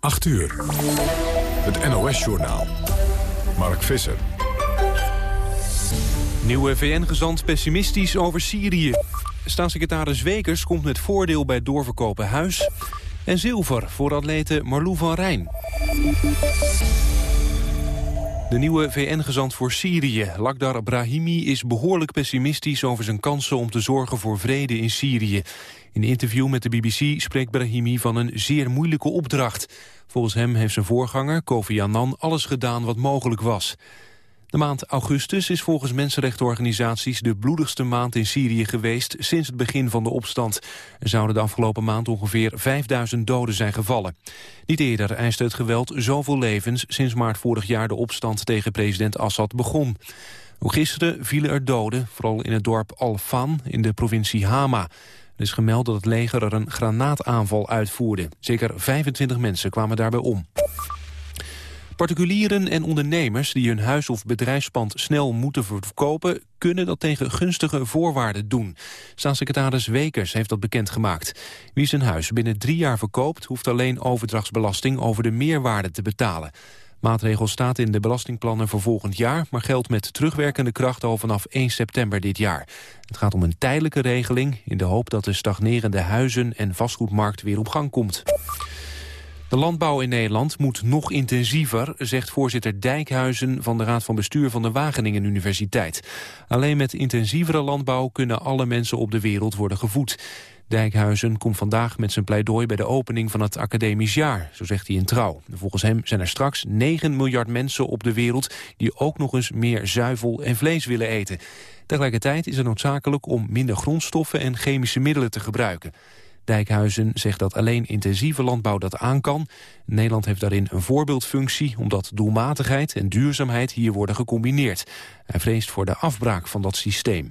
8 uur. Het NOS-journaal. Mark Visser. Nieuwe VN-gezant pessimistisch over Syrië. Staatssecretaris Wekers komt met voordeel bij doorverkopen huis. En zilver voor atlete Marlou van Rijn. De nieuwe VN-gezant voor Syrië, Lakhdar Brahimi, is behoorlijk pessimistisch over zijn kansen om te zorgen voor vrede in Syrië. In een interview met de BBC spreekt Brahimi van een zeer moeilijke opdracht. Volgens hem heeft zijn voorganger, Kofi Annan, alles gedaan wat mogelijk was. De maand augustus is volgens mensenrechtenorganisaties de bloedigste maand in Syrië geweest sinds het begin van de opstand. Er zouden de afgelopen maand ongeveer 5000 doden zijn gevallen. Niet eerder eiste het geweld zoveel levens sinds maart vorig jaar de opstand tegen president Assad begon. Ook gisteren vielen er doden, vooral in het dorp Al-Fan in de provincie Hama. Er is gemeld dat het leger er een granaataanval uitvoerde. Zeker 25 mensen kwamen daarbij om. Particulieren en ondernemers die hun huis of bedrijfspand snel moeten verkopen... kunnen dat tegen gunstige voorwaarden doen. Staatssecretaris Wekers heeft dat bekendgemaakt. Wie zijn huis binnen drie jaar verkoopt... hoeft alleen overdrachtsbelasting over de meerwaarde te betalen. Maatregel staat in de belastingplannen voor volgend jaar... maar geldt met terugwerkende kracht al vanaf 1 september dit jaar. Het gaat om een tijdelijke regeling... in de hoop dat de stagnerende huizen- en vastgoedmarkt weer op gang komt. De landbouw in Nederland moet nog intensiever, zegt voorzitter Dijkhuizen van de Raad van Bestuur van de Wageningen Universiteit. Alleen met intensievere landbouw kunnen alle mensen op de wereld worden gevoed. Dijkhuizen komt vandaag met zijn pleidooi bij de opening van het academisch jaar, zo zegt hij in Trouw. Volgens hem zijn er straks 9 miljard mensen op de wereld die ook nog eens meer zuivel en vlees willen eten. Tegelijkertijd is het noodzakelijk om minder grondstoffen en chemische middelen te gebruiken. Dijkhuizen zegt dat alleen intensieve landbouw dat aan kan. Nederland heeft daarin een voorbeeldfunctie... omdat doelmatigheid en duurzaamheid hier worden gecombineerd. Hij vreest voor de afbraak van dat systeem.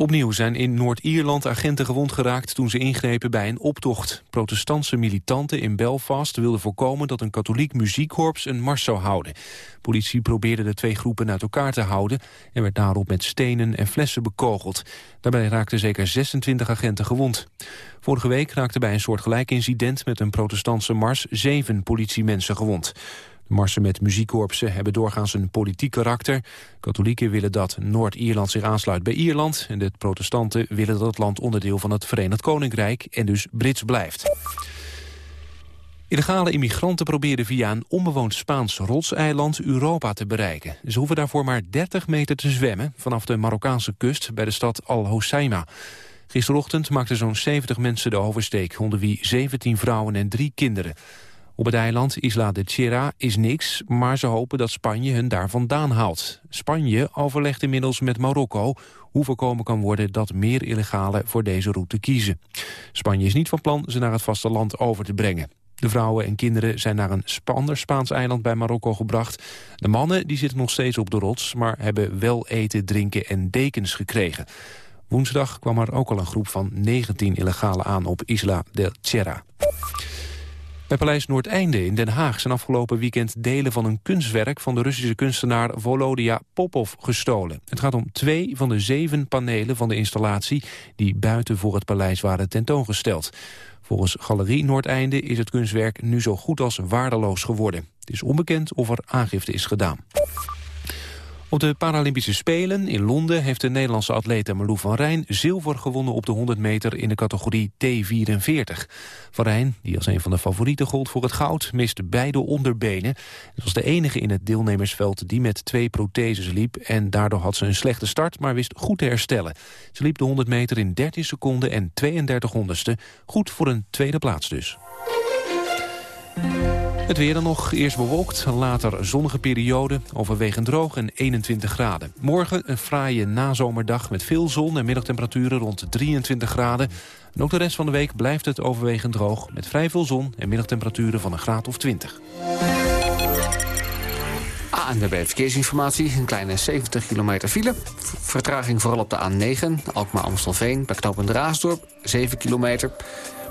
Opnieuw zijn in Noord-Ierland agenten gewond geraakt toen ze ingrepen bij een optocht. Protestantse militanten in Belfast wilden voorkomen dat een katholiek muziekkorps een mars zou houden. Politie probeerde de twee groepen uit elkaar te houden en werd daarop met stenen en flessen bekogeld. Daarbij raakten zeker 26 agenten gewond. Vorige week raakten bij een soortgelijk incident met een protestantse mars zeven politiemensen gewond. Marsen met muziekkorpsen hebben doorgaans een politiek karakter. Katholieken willen dat Noord-Ierland zich aansluit bij Ierland... en de protestanten willen dat het land onderdeel van het Verenigd Koninkrijk... en dus Brits blijft. Illegale immigranten proberen via een onbewoond Spaans rotseiland Europa te bereiken. Ze hoeven daarvoor maar 30 meter te zwemmen vanaf de Marokkaanse kust bij de stad Al Hoceima. Gisterochtend maakten zo'n 70 mensen de oversteek, onder wie 17 vrouwen en drie kinderen. Op het eiland Isla de Tierra is niks, maar ze hopen dat Spanje hun daar vandaan haalt. Spanje overlegt inmiddels met Marokko hoe voorkomen kan worden dat meer illegalen voor deze route kiezen. Spanje is niet van plan ze naar het vasteland over te brengen. De vrouwen en kinderen zijn naar een ander Spaans eiland bij Marokko gebracht. De mannen die zitten nog steeds op de rots, maar hebben wel eten, drinken en dekens gekregen. Woensdag kwam er ook al een groep van 19 illegalen aan op Isla de Tierra. Bij Paleis Noordeinde in Den Haag zijn afgelopen weekend delen van een kunstwerk van de Russische kunstenaar Volodia Popov gestolen. Het gaat om twee van de zeven panelen van de installatie die buiten voor het paleis waren tentoongesteld. Volgens Galerie Noordeinde is het kunstwerk nu zo goed als waardeloos geworden. Het is onbekend of er aangifte is gedaan. Op de Paralympische Spelen in Londen heeft de Nederlandse atlete Marlou van Rijn zilver gewonnen op de 100 meter in de categorie T44. Van Rijn, die als een van de favorieten gold voor het goud, miste beide onderbenen. Het was de enige in het deelnemersveld die met twee protheses liep en daardoor had ze een slechte start, maar wist goed te herstellen. Ze liep de 100 meter in 13 seconden en 32 honderdste, goed voor een tweede plaats dus. Het weer dan nog, eerst bewolkt, later zonnige periode, overwegend droog en 21 graden. Morgen een fraaie nazomerdag met veel zon en middagtemperaturen rond 23 graden. En ook de rest van de week blijft het overwegend droog met vrij veel zon en middagtemperaturen van een graad of 20. ANWB Verkeersinformatie, een kleine 70 kilometer file. Vertraging vooral op de A9, Alkmaar-Amstelveen, bij knooppunt Raasdorp, 7 kilometer...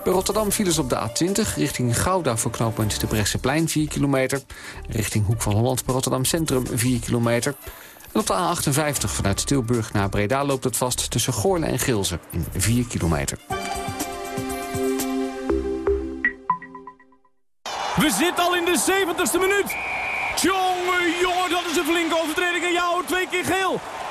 Bij Rotterdam files op de A20 richting Gouda voor knooppunt de plein 4 kilometer. Richting Hoek van Holland bij Rotterdam Centrum 4 kilometer. En op de A58 vanuit Tilburg naar Breda loopt het vast tussen Goorle en Gilze in 4 kilometer. We zitten al in de 70ste minuut. Jongen, jongen, dat is een flinke overtreding. En jou twee keer geel.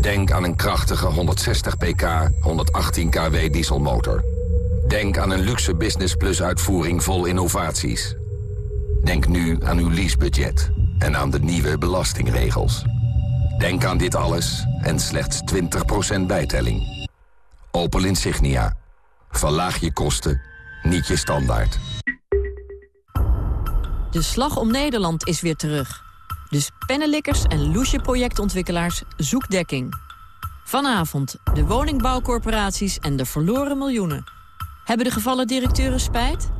Denk aan een krachtige 160 pk, 118 kW dieselmotor. Denk aan een luxe Business Plus uitvoering vol innovaties. Denk nu aan uw leasebudget en aan de nieuwe belastingregels. Denk aan dit alles en slechts 20% bijtelling. Opel Insignia. Verlaag je kosten, niet je standaard. De Slag om Nederland is weer terug. Dus pennenlikkers en loesje projectontwikkelaars zoek dekking. Vanavond de woningbouwcorporaties en de verloren miljoenen. Hebben de gevallen directeuren spijt?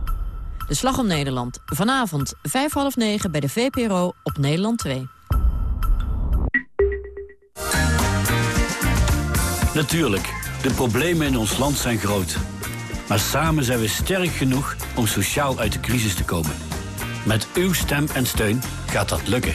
De Slag om Nederland. Vanavond vijf half negen bij de VPRO op Nederland 2. Natuurlijk, de problemen in ons land zijn groot. Maar samen zijn we sterk genoeg om sociaal uit de crisis te komen. Met uw stem en steun gaat dat lukken.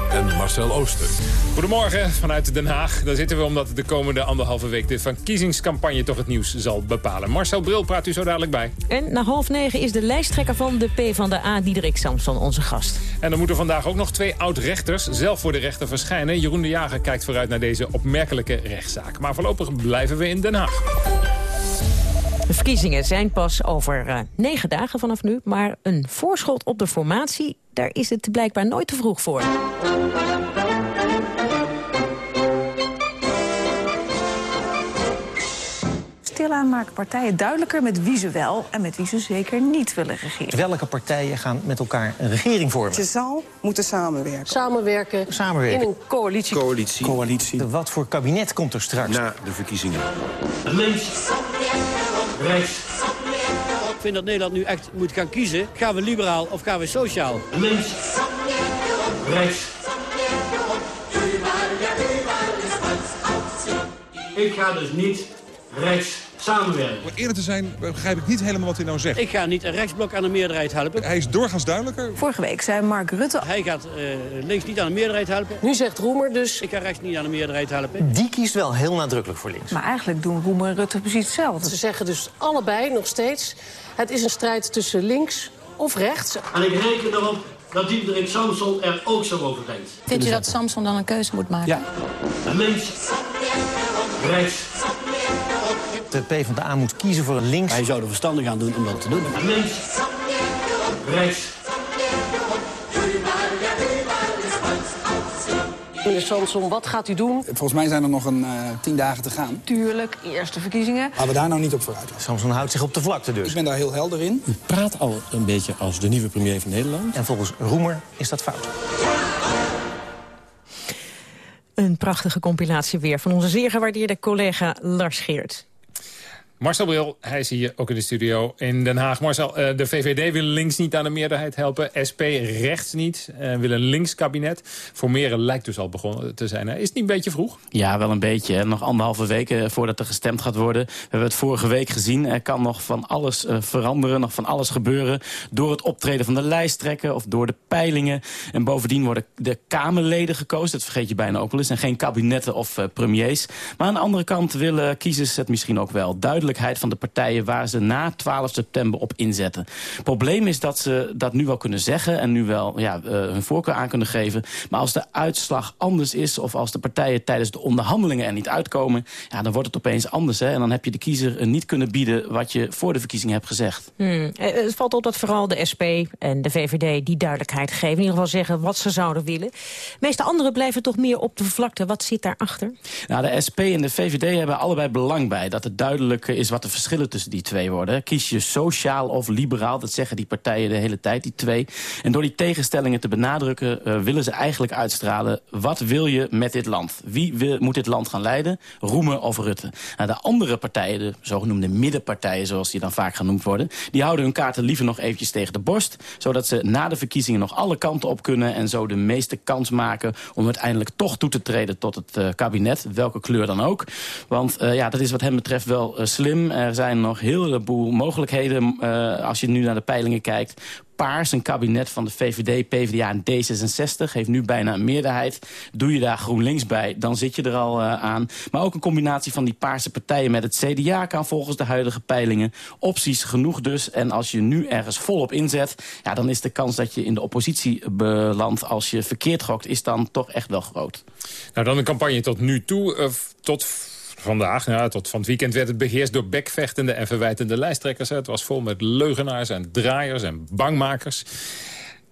en Marcel Ooster. Goedemorgen vanuit Den Haag. Daar zitten we omdat de komende anderhalve week de verkiezingscampagne toch het nieuws zal bepalen. Marcel Bril praat u zo dadelijk bij. En na half negen is de lijsttrekker van de PvdA, Diederik Samson, onze gast. En dan moeten vandaag ook nog twee oud-rechters zelf voor de rechter verschijnen. Jeroen de Jager kijkt vooruit naar deze opmerkelijke rechtszaak. Maar voorlopig blijven we in Den Haag. De verkiezingen zijn pas over uh, negen dagen vanaf nu. Maar een voorschot op de formatie, daar is het blijkbaar nooit te vroeg voor. Stilaan maken partijen duidelijker met wie ze wel en met wie ze zeker niet willen regeren. Welke partijen gaan met elkaar een regering vormen? Je zal moeten samenwerken. Samenwerken. Samenwerken. In een coalitie. Coalitie. Coalitie. Wat voor kabinet komt er straks? Na de verkiezingen. Rechts. Ik vind dat Nederland nu echt moet gaan kiezen. Gaan we liberaal of gaan we sociaal? Links. Rechts. Ik ga dus niet rechts samenwerken. Om eerlijk te zijn begrijp ik niet helemaal wat hij nou zegt. Ik ga niet een rechtsblok aan de meerderheid helpen. Hij is doorgaans duidelijker. Vorige week zei Mark Rutte... Hij gaat uh, links niet aan de meerderheid helpen. Nu zegt Roemer dus... Ik ga rechts niet aan de meerderheid helpen. Die kiest wel heel nadrukkelijk voor links. Maar eigenlijk doen Roemer en Rutte precies hetzelfde. Ze zeggen dus allebei nog steeds... het is een strijd tussen links of rechts. En ik reken erop dat Diederik Samson er ook zo over denkt. Vindt u dat Samson dan een keuze moet maken? Ja. Links. Rechts. De PvdA moet kiezen voor een links. Hij zou er verstandig aan doen om dat te doen. Links. Rechts. Meneer Samson, wat gaat u doen? Volgens mij zijn er nog een uh, tien dagen te gaan. Tuurlijk, eerste verkiezingen. Laten we daar nou niet op vooruit. Samson houdt zich op de vlakte dus. Ik ben daar heel helder in. U praat al een beetje als de nieuwe premier van Nederland. En volgens Roemer is dat fout. Een prachtige compilatie weer van onze zeer gewaardeerde collega Lars Geert. Marcel Bril, hij is hier ook in de studio in Den Haag. Marcel, uh, de VVD wil links niet aan de meerderheid helpen. SP rechts niet, uh, wil een links kabinet. Formeren lijkt dus al begonnen te zijn. Is het niet een beetje vroeg? Ja, wel een beetje. Nog anderhalve weken voordat er gestemd gaat worden. We hebben het vorige week gezien. Er kan nog van alles veranderen, nog van alles gebeuren. Door het optreden van de lijsttrekker of door de peilingen. En bovendien worden de Kamerleden gekozen. Dat vergeet je bijna ook wel eens. En geen kabinetten of premiers. Maar aan de andere kant willen kiezers het misschien ook wel duidelijk duidelijkheid van de partijen... waar ze na 12 september op inzetten. Het probleem is dat ze dat nu wel kunnen zeggen... en nu wel ja, uh, hun voorkeur aan kunnen geven. Maar als de uitslag anders is... of als de partijen tijdens de onderhandelingen er niet uitkomen... Ja, dan wordt het opeens anders. Hè? En dan heb je de kiezer niet kunnen bieden... wat je voor de verkiezingen hebt gezegd. Hmm. Het valt op dat vooral de SP en de VVD die duidelijkheid geven. In ieder geval zeggen wat ze zouden willen. De meeste anderen blijven toch meer op de vlakte. Wat zit daarachter? Nou, de SP en de VVD hebben allebei belang bij... dat het duidelijk is wat de verschillen tussen die twee worden. Kies je sociaal of liberaal, dat zeggen die partijen de hele tijd, die twee. En door die tegenstellingen te benadrukken... Uh, willen ze eigenlijk uitstralen... wat wil je met dit land? Wie wil, moet dit land gaan leiden? Roemen of Rutte? Nou, de andere partijen, de zogenoemde middenpartijen... zoals die dan vaak genoemd worden... die houden hun kaarten liever nog eventjes tegen de borst... zodat ze na de verkiezingen nog alle kanten op kunnen... en zo de meeste kans maken om uiteindelijk toch toe te treden tot het uh, kabinet. Welke kleur dan ook. Want uh, ja, dat is wat hem betreft wel slim. Er zijn nog heel heleboel mogelijkheden als je nu naar de peilingen kijkt paars, een kabinet van de VVD, PvdA en D66... heeft nu bijna een meerderheid. Doe je daar GroenLinks bij, dan zit je er al uh, aan. Maar ook een combinatie van die paarse partijen met het CDA... kan volgens de huidige peilingen. Opties genoeg dus. En als je nu ergens volop inzet... Ja, dan is de kans dat je in de oppositie belandt... als je verkeerd gokt, is dan toch echt wel groot. Nou, dan een campagne tot nu toe. Uh, tot vandaag, tot van het weekend werd het beheerst door bekvechtende en verwijtende lijsttrekkers. Het was vol met leugenaars en draaiers en bangmakers.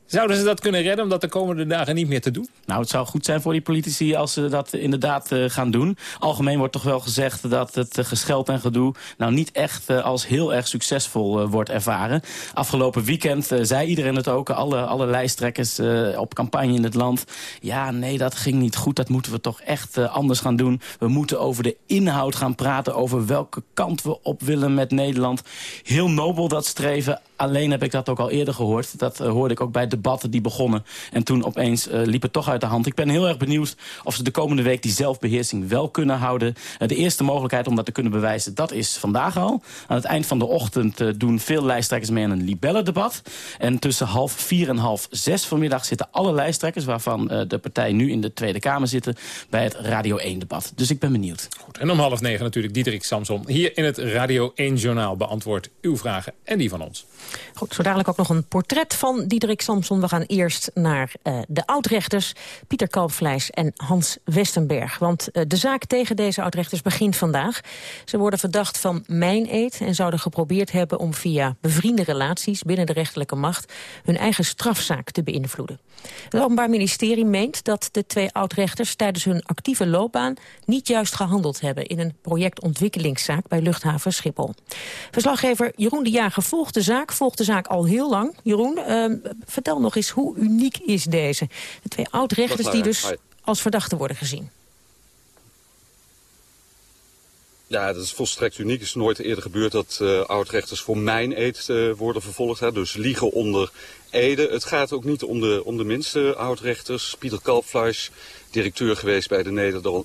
Zouden ze dat kunnen redden om dat de komende dagen niet meer te doen? Nou, het zou goed zijn voor die politici als ze dat inderdaad uh, gaan doen. Algemeen wordt toch wel gezegd dat het uh, gescheld en gedoe... nou niet echt uh, als heel erg succesvol wordt ervaren. Afgelopen weekend zei iedereen het ook, alle, alle lijsttrekkers op campagne in het land. Ja, nee, dat ging niet goed, dat moeten we toch echt anders gaan doen. We moeten over de inhoud gaan praten, over welke kant we op willen met Nederland. Heel nobel dat streven, alleen heb ik dat ook al eerder gehoord. Dat hoorde ik ook bij de debatten die begonnen. En toen opeens uh, liep het toch uit de hand. Ik ben heel erg benieuwd of ze de komende week die zelfbeheersing wel kunnen houden. Uh, de eerste mogelijkheid om dat te kunnen bewijzen, dat is vandaag al. Aan het eind van de ochtend doen veel lijsttrekkers mee aan een libellendebat. En tussen half vier en half zes vanmiddag zitten alle lijsttrekkers... waarvan de partij nu in de Tweede Kamer zitten... bij het Radio 1-debat. Dus ik ben benieuwd. Goed, en om half negen natuurlijk Diederik Samson. Hier in het Radio 1-journaal beantwoordt uw vragen en die van ons. Goed, zo dadelijk ook nog een portret van Diederik Samson. We gaan eerst naar uh, de oudrechters Pieter Kalpvleis en Hans Westenberg. Want uh, de zaak tegen deze oudrechters begint vandaag. Ze worden verdacht van mijn-eet en zouden geprobeerd hebben... om via bevriende relaties binnen de rechterlijke macht... hun eigen strafzaak te beïnvloeden. Het Openbaar Ministerie meent dat de twee oudrechters... tijdens hun actieve loopbaan niet juist gehandeld hebben... in een projectontwikkelingszaak bij luchthaven Schiphol. Verslaggever Jeroen de Jager volgt de zaak, volgt de zaak al heel lang. Jeroen, uh, vertel nog eens, hoe uniek is deze? De twee oud-rechters die dus als verdachten worden gezien. Ja, dat is volstrekt uniek. Het is nooit eerder gebeurd dat uh, oud-rechters voor mijn eet uh, worden vervolgd. Hè? Dus liegen onder Ede. Het gaat ook niet om de, om de minste oud-rechters. Pieter Kalpfleisch, directeur geweest bij de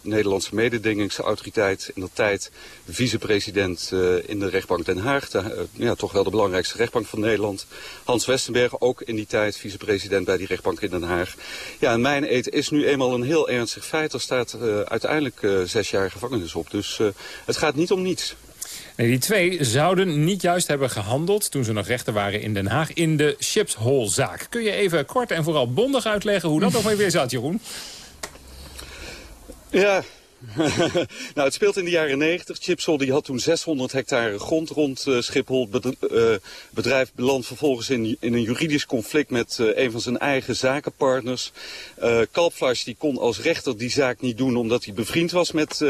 Nederlandse mededingingsautoriteit. In de tijd vicepresident uh, in de rechtbank Den Haag. De, uh, ja, toch wel de belangrijkste rechtbank van Nederland. Hans Westenberg, ook in die tijd vicepresident bij die rechtbank in Den Haag. Ja, en mijn eet is nu eenmaal een heel ernstig feit. Er staat uh, uiteindelijk zes jaar gevangenis op. Dus het gaat niet om niets. Nee, die twee zouden niet juist hebben gehandeld... toen ze nog rechter waren in Den Haag in de Chipshol-zaak. Kun je even kort en vooral bondig uitleggen hoe dat nog weer zat, Jeroen? Ja, nou, het speelt in de jaren 90. Chipsol die had toen 600 hectare grond rond uh, Schiphol. Het uh, bedrijf belandt vervolgens in, in, een juridisch conflict met uh, een van zijn eigen zakenpartners. Uh, die kon als rechter die zaak niet doen omdat hij bevriend was met,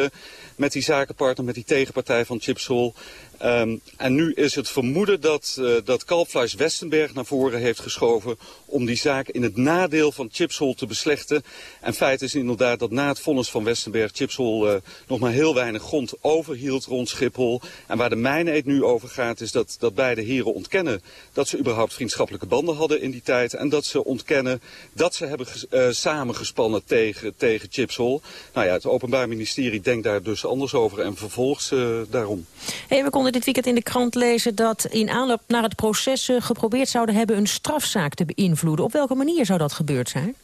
met die zakenpartner, met die tegenpartij van Chipsol. Um, en nu is het vermoeden dat, uh, dat Kalpfleisch Westenberg naar voren heeft geschoven om die zaak in het nadeel van Chipsol te beslechten. En feit is inderdaad dat na het vonnis van Westenberg Chipsol uh, nog maar heel weinig grond overhield rond Schiphol. En waar de mijneed nu over gaat is dat, dat beide heren ontkennen dat ze überhaupt vriendschappelijke banden hadden in die tijd. En dat ze ontkennen dat ze hebben uh, samengespannen tegen, tegen Chipsol. Nou ja, het Openbaar Ministerie denkt daar dus anders over en vervolgt ze daarom. Hey, konden dit weekend in de krant lezen dat in aanloop naar het proces geprobeerd zouden hebben een strafzaak te beïnvloeden. Op welke manier zou dat gebeurd zijn?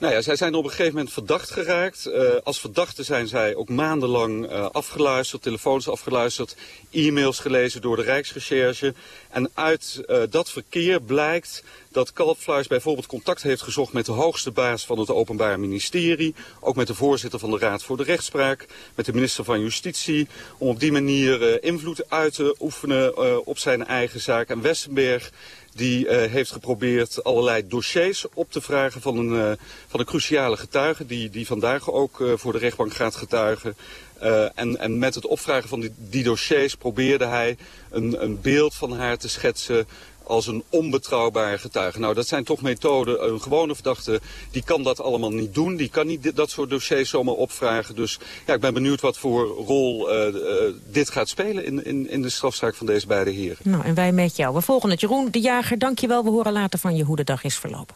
Nou ja, zij zijn op een gegeven moment verdacht geraakt. Uh, als verdachte zijn zij ook maandenlang uh, afgeluisterd, telefoons afgeluisterd, e-mails gelezen door de Rijksrecherche. En uit uh, dat verkeer blijkt dat Kalpfluis bijvoorbeeld contact heeft gezocht met de hoogste baas van het Openbaar Ministerie. Ook met de voorzitter van de Raad voor de Rechtspraak, met de minister van Justitie. Om op die manier uh, invloed uit te oefenen uh, op zijn eigen zaak. En Westenberg die heeft geprobeerd allerlei dossiers op te vragen van een, van een cruciale getuige... die, die vandaag ook voor de rechtbank gaat getuigen. En, en met het opvragen van die, dossiers probeerde hij een, een beeld van haar te schetsen als een onbetrouwbare getuige. Nou, dat zijn toch methoden. Een gewone verdachte die kan dat allemaal niet doen. Die kan niet dat soort dossiers zomaar opvragen. Dus ja, ik ben benieuwd wat voor rol uh, uh, dit gaat spelen in, in, in de strafzaak van deze beide heren. Nou, en wij met jou. We volgen het. Jeroen de Jager, dank je wel. We horen later van je hoe de dag is verlopen.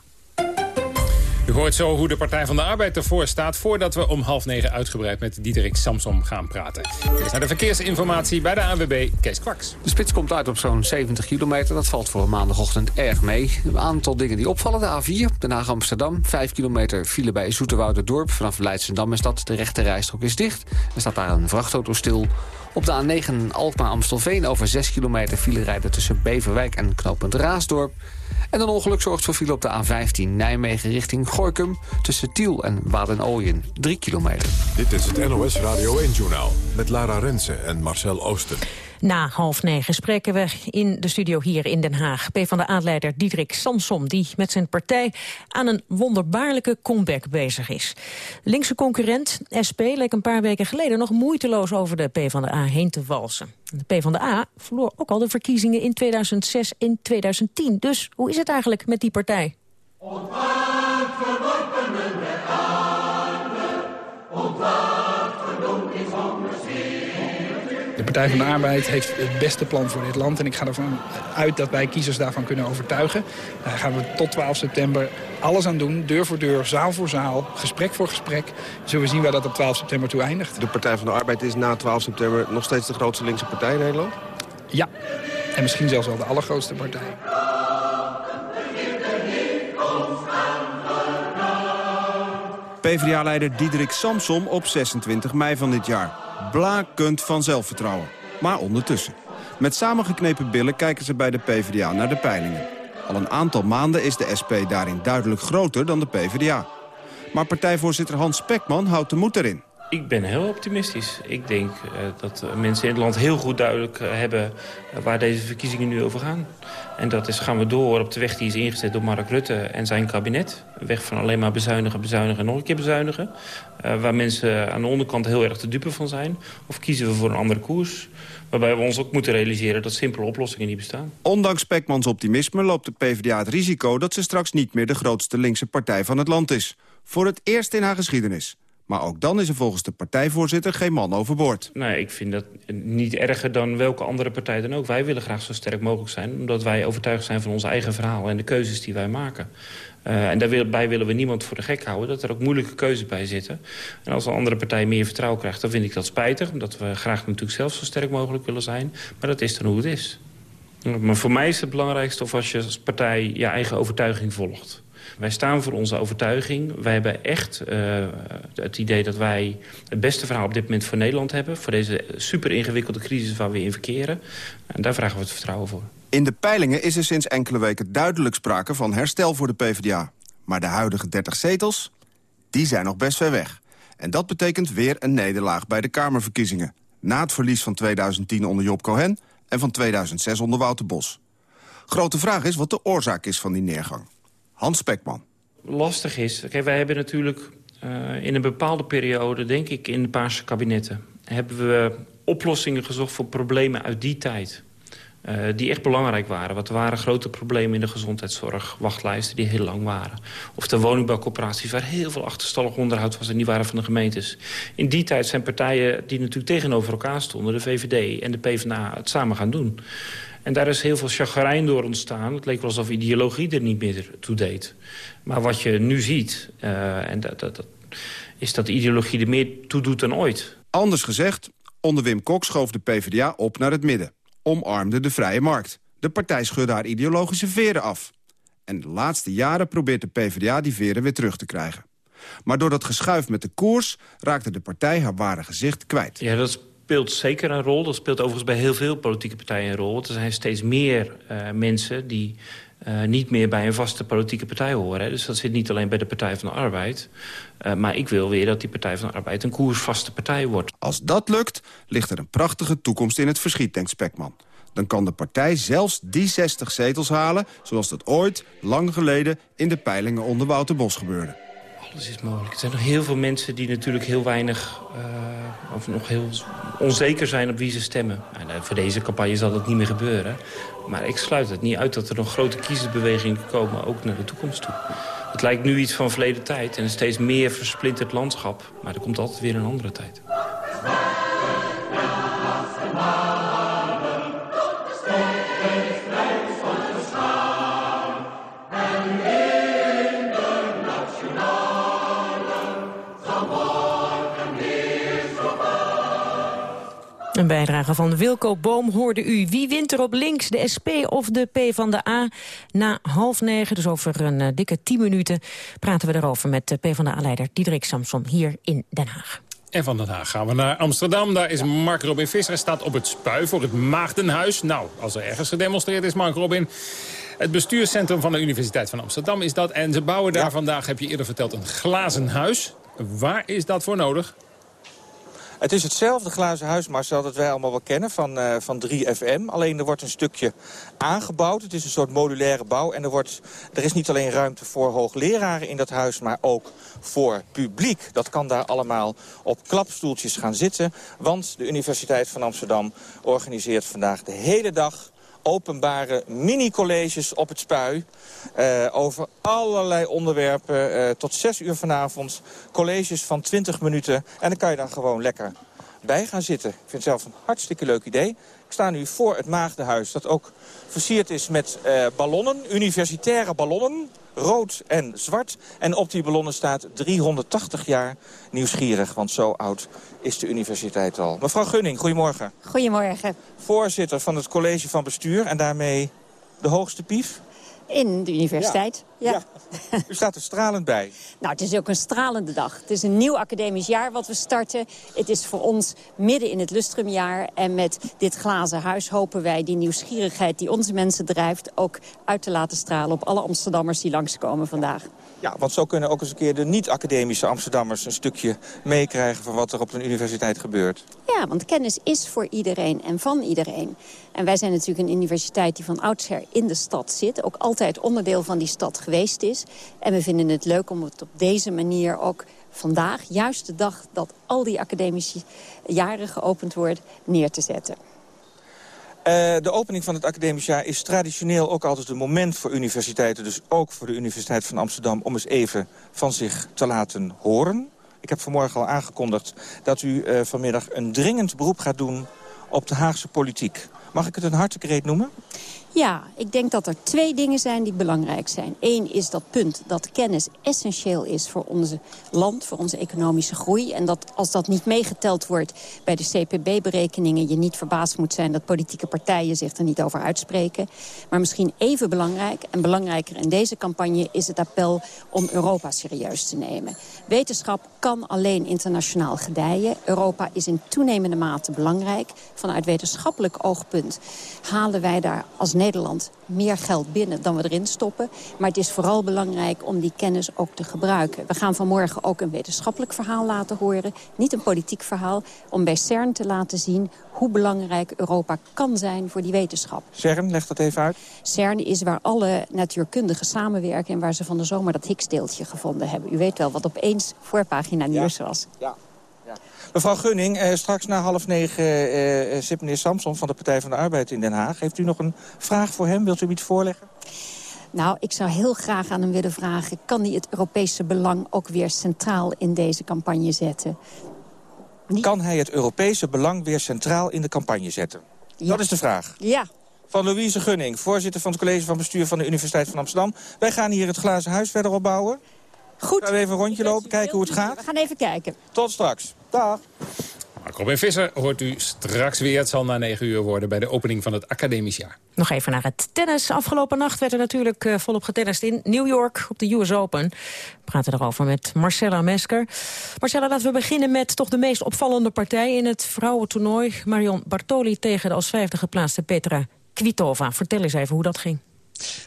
U hoort zo hoe de Partij van de Arbeid ervoor staat... voordat we om half negen uitgebreid met Diederik Samsom gaan praten. Dit naar de verkeersinformatie bij de ANWB Kees Kwaks. De spits komt uit op zo'n 70 kilometer. Dat valt voor maandagochtend erg mee. Een aantal dingen die opvallen. De A4, Den Haag-Amsterdam. 5 kilometer file bij Dorp. Vanaf Leidsendam is dat. De rechte rijstrook is dicht. Er staat daar een vrachtauto stil. Op de A9 Alkmaar-Amstelveen over 6 kilometer file rijden tussen Beverwijk en knooppunt Raasdorp. En een ongeluk zorgt voor file op de A15 Nijmegen richting Gorkum... tussen Tiel en Wadenoijen, 3 kilometer. Dit is het NOS Radio 1-journaal met Lara Rensen en Marcel Oosten. Na half negen spreken we in de studio hier in Den Haag. PvdA-leider Diederik Samsom, die met zijn partij aan een wonderbaarlijke comeback bezig is. Linkse concurrent SP leek een paar weken geleden nog moeiteloos over de PvdA heen te walsen. De PvdA verloor ook al de verkiezingen in 2006 en 2010. Dus hoe is het eigenlijk met die partij? Partij van de Arbeid heeft het beste plan voor dit land. En ik ga ervan uit dat wij kiezers daarvan kunnen overtuigen. Daar gaan we tot 12 september alles aan doen. Deur voor deur, zaal voor zaal, gesprek voor gesprek. Zullen we zien waar dat op 12 september toe eindigt. De Partij van de Arbeid is na 12 september nog steeds de grootste linkse partij in Nederland? Ja, en misschien zelfs wel de allergrootste partij. PvdA-leider Diederik Samsom op 26 mei van dit jaar. Blakend van zelfvertrouwen. Maar ondertussen. Met samengeknepen billen kijken ze bij de PvdA naar de peilingen. Al een aantal maanden is de SP daarin duidelijk groter dan de PvdA. Maar partijvoorzitter Hans Spekman houdt de moed erin. Ik ben heel optimistisch. Ik denk uh, dat mensen in het land heel goed duidelijk uh, hebben... Uh, waar deze verkiezingen nu over gaan. En dat is, gaan we door op de weg die is ingezet door Mark Rutte en zijn kabinet. Een weg van alleen maar bezuinigen, bezuinigen en nog een keer bezuinigen. waar mensen aan de onderkant heel erg te dupe van zijn. Of kiezen we voor een andere koers. Waarbij we ons ook moeten realiseren dat simpele oplossingen niet bestaan. Ondanks Spekmans optimisme loopt de PvdA het risico... dat ze straks niet meer de grootste linkse partij van het land is. Voor het eerst in haar geschiedenis. Maar ook dan is er volgens de partijvoorzitter geen man overboord. Nee, ik vind dat niet erger dan welke andere partij dan ook. Wij willen graag zo sterk mogelijk zijn... omdat wij overtuigd zijn van ons eigen verhaal en de keuzes die wij maken. Uh, en daarbij willen we niemand voor de gek houden... dat er ook moeilijke keuzes bij zitten. En als een andere partij meer vertrouwen krijgt... dan vind ik dat spijtig, omdat we graag natuurlijk zelf zo sterk mogelijk willen zijn. Maar dat is dan hoe het is. Maar voor mij is het belangrijkste of als je als partij je eigen overtuiging volgt. Wij staan voor onze overtuiging. Wij hebben echt uh, het idee dat wij het beste verhaal op dit moment voor Nederland hebben. Voor deze super ingewikkelde crisis waar we in verkeren. En daar vragen we het vertrouwen voor. In de peilingen is er sinds enkele weken duidelijk sprake van herstel voor de PvdA. Maar de huidige 30 zetels, die zijn nog best ver weg. En dat betekent weer een nederlaag bij de Kamerverkiezingen. Na het verlies van 2010 onder Job Cohen en van 2006 onder Wouter Bos. Grote vraag is wat de oorzaak is van die neergang. Hans Spekman. Lastig is, kijk, wij hebben natuurlijk uh, in een bepaalde periode... denk ik in de Paarse kabinetten... hebben we oplossingen gezocht voor problemen uit die tijd. Uh, die echt belangrijk waren. Wat waren grote problemen in de gezondheidszorg. Wachtlijsten die heel lang waren. Of de woningbouwcoöperaties waar heel veel achterstallig onderhoud was... en die waren van de gemeentes. In die tijd zijn partijen die natuurlijk tegenover elkaar stonden... de VVD en de PvdA het samen gaan doen. En daar is heel veel chagrijn door ontstaan. Het leek wel alsof ideologie er niet meer toe deed. Maar wat je nu ziet, uh, en dat, dat, dat, is dat ideologie er meer toe doet dan ooit. Anders gezegd, onder Wim Kok schoof de PvdA op naar het midden. Omarmde de vrije markt. De partij schudde haar ideologische veren af. En de laatste jaren probeert de PvdA die veren weer terug te krijgen. Maar door dat geschuif met de koers raakte de partij haar ware gezicht kwijt. Ja, dat speelt zeker een rol. Dat speelt overigens bij heel veel politieke partijen een rol. Er zijn steeds meer uh, mensen die uh, niet meer bij een vaste politieke partij horen. Hè. Dus dat zit niet alleen bij de Partij van de Arbeid. Uh, maar ik wil weer dat die Partij van de Arbeid een koersvaste partij wordt. Als dat lukt, ligt er een prachtige toekomst in het verschiet, denkt Spekman. Dan kan de partij zelfs die 60 zetels halen... zoals dat ooit, lang geleden, in de peilingen onder Wouter Bos gebeurde. Alles is mogelijk. Er zijn nog heel veel mensen die natuurlijk heel weinig... Uh, of nog heel onzeker zijn op wie ze stemmen. En, uh, voor deze campagne zal dat niet meer gebeuren. Maar ik sluit het niet uit dat er nog grote kiezersbewegingen komen... ook naar de toekomst toe. Het lijkt nu iets van verleden tijd en een steeds meer versplinterd landschap. Maar er komt altijd weer een andere tijd. Een bijdrage van Wilco Boom hoorde u. Wie wint er op links, de SP of de P van de A? Na half negen, dus over een uh, dikke tien minuten... praten we erover met de P van de A-leider Diederik Samson hier in Den Haag. En van Den Haag gaan we naar Amsterdam. Daar is Mark Robin Visser. staat op het spui voor het Maagdenhuis. Nou, als er ergens gedemonstreerd is, Mark Robin... Het bestuurscentrum van de Universiteit van Amsterdam is dat. En ze bouwen daar ja. vandaag, heb je eerder verteld, een glazen huis. Waar is dat voor nodig? Het is hetzelfde glazen huis, Marcel, dat wij allemaal wel kennen van, uh, van 3FM. Alleen er wordt een stukje aangebouwd. Het is een soort modulaire bouw. En er, wordt, er is niet alleen ruimte voor hoogleraren in dat huis, maar ook voor publiek. Dat kan daar allemaal op klapstoeltjes gaan zitten. Want de Universiteit van Amsterdam organiseert vandaag de hele dag openbare mini-colleges op het spui. Uh, over allerlei onderwerpen. Uh, tot zes uur vanavond. Colleges van 20 minuten. En dan kan je dan gewoon lekker bij gaan zitten. Ik vind het zelf een hartstikke leuk idee. Ik sta nu voor het Maagdenhuis. Dat ook versierd is met uh, ballonnen. Universitaire ballonnen. Rood en zwart. En op die ballonnen staat 380 jaar nieuwsgierig. Want zo oud is de universiteit al. Mevrouw Gunning, goedemorgen. Goedemorgen. Voorzitter van het college van bestuur en daarmee de hoogste pief? In de universiteit, ja. ja. ja. U staat er stralend bij. Nou, het is ook een stralende dag. Het is een nieuw academisch jaar wat we starten. Het is voor ons midden in het lustrumjaar. En met dit glazen huis hopen wij die nieuwsgierigheid die onze mensen drijft... ook uit te laten stralen op alle Amsterdammers die langskomen vandaag. Ja, want zo kunnen ook eens een keer de niet-academische Amsterdammers... een stukje meekrijgen van wat er op een universiteit gebeurt. Ja, want kennis is voor iedereen en van iedereen. En wij zijn natuurlijk een universiteit die van oudsher in de stad zit. Ook altijd onderdeel van die stad geweest is. En we vinden het leuk om het op deze manier ook vandaag... juist de dag dat al die academische jaren geopend worden, neer te zetten. Uh, de opening van het academisch jaar is traditioneel ook altijd een moment voor universiteiten. Dus ook voor de Universiteit van Amsterdam om eens even van zich te laten horen. Ik heb vanmorgen al aangekondigd dat u uh, vanmiddag een dringend beroep gaat doen op de Haagse politiek. Mag ik het een hartekreet noemen? Ja, ik denk dat er twee dingen zijn die belangrijk zijn. Eén is dat punt dat kennis essentieel is voor ons land, voor onze economische groei. En dat als dat niet meegeteld wordt bij de CPB-berekeningen... je niet verbaasd moet zijn dat politieke partijen zich er niet over uitspreken. Maar misschien even belangrijk, en belangrijker in deze campagne... is het appel om Europa serieus te nemen. Wetenschap kan alleen internationaal gedijen. Europa is in toenemende mate belangrijk. Vanuit wetenschappelijk oogpunt halen wij daar als Nederland meer geld binnen dan we erin stoppen. Maar het is vooral belangrijk om die kennis ook te gebruiken. We gaan vanmorgen ook een wetenschappelijk verhaal laten horen. Niet een politiek verhaal. Om bij CERN te laten zien hoe belangrijk Europa kan zijn voor die wetenschap. CERN, leg dat even uit. CERN is waar alle natuurkundigen samenwerken... en waar ze van de zomer dat Higgs-deeltje gevonden hebben. U weet wel wat opeens voorpagina nieuws ja. was. Ja. Mevrouw Gunning, eh, straks na half negen eh, zit meneer Samson van de Partij van de Arbeid in Den Haag. Heeft u nog een vraag voor hem? Wilt u hem iets voorleggen? Nou, ik zou heel graag aan hem willen vragen... kan hij het Europese belang ook weer centraal in deze campagne zetten? Niet... Kan hij het Europese belang weer centraal in de campagne zetten? Ja. Dat is de vraag. Ja. Van Louise Gunning, voorzitter van het college van bestuur van de Universiteit van Amsterdam. Wij gaan hier het glazen huis verder opbouwen. Goed. Gaan we even een rondje lopen, kijken hoe het gaat? We gaan even kijken. Tot straks. Dag. Robin Visser hoort u straks weer. Het zal na 9 uur worden bij de opening van het academisch jaar. Nog even naar het tennis. Afgelopen nacht werd er natuurlijk uh, volop getennist in New York op de US Open. We praten erover met Marcella Mesker. Marcella, laten we beginnen met toch de meest opvallende partij in het vrouwentoernooi. Marion Bartoli tegen de als vijfde geplaatste Petra Kvitova. Vertel eens even hoe dat ging.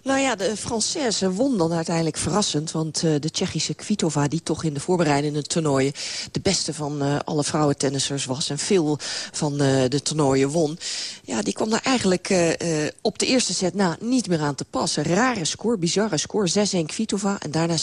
Nou ja, de Française won dan uiteindelijk verrassend. Want uh, de Tsjechische Kvitova, die toch in de voorbereidende toernooien... de beste van uh, alle vrouwentennissers was en veel van uh, de toernooien won... ja, die kwam daar eigenlijk op de eerste set na niet meer aan te passen. Rare score, bizarre score. 6-1 Kvitova en daarna 6-2,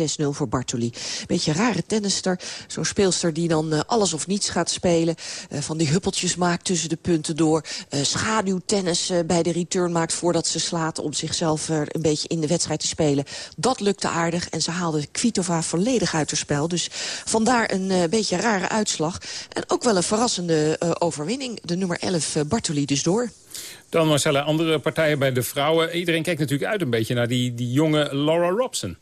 6-0 voor Bartoli. Beetje rare tennister. Zo'n speelster die dan alles of niets gaat spelen. van die huppeltjes maakt tussen de punten door. schaduwtennis bij de return maakt voordat ze slaat... om zichzelf er een beetje in de wedstrijd te spelen. Dat lukte aardig en ze haalde Kvitova volledig uit haar spel. Dus vandaar een uh, beetje rare uitslag. En ook wel een verrassende uh, overwinning. De nummer 11 uh, Bartoli dus door. Dan Marcella, andere partijen bij de vrouwen. Iedereen kijkt natuurlijk uit een beetje naar die, die jonge Laura Robson.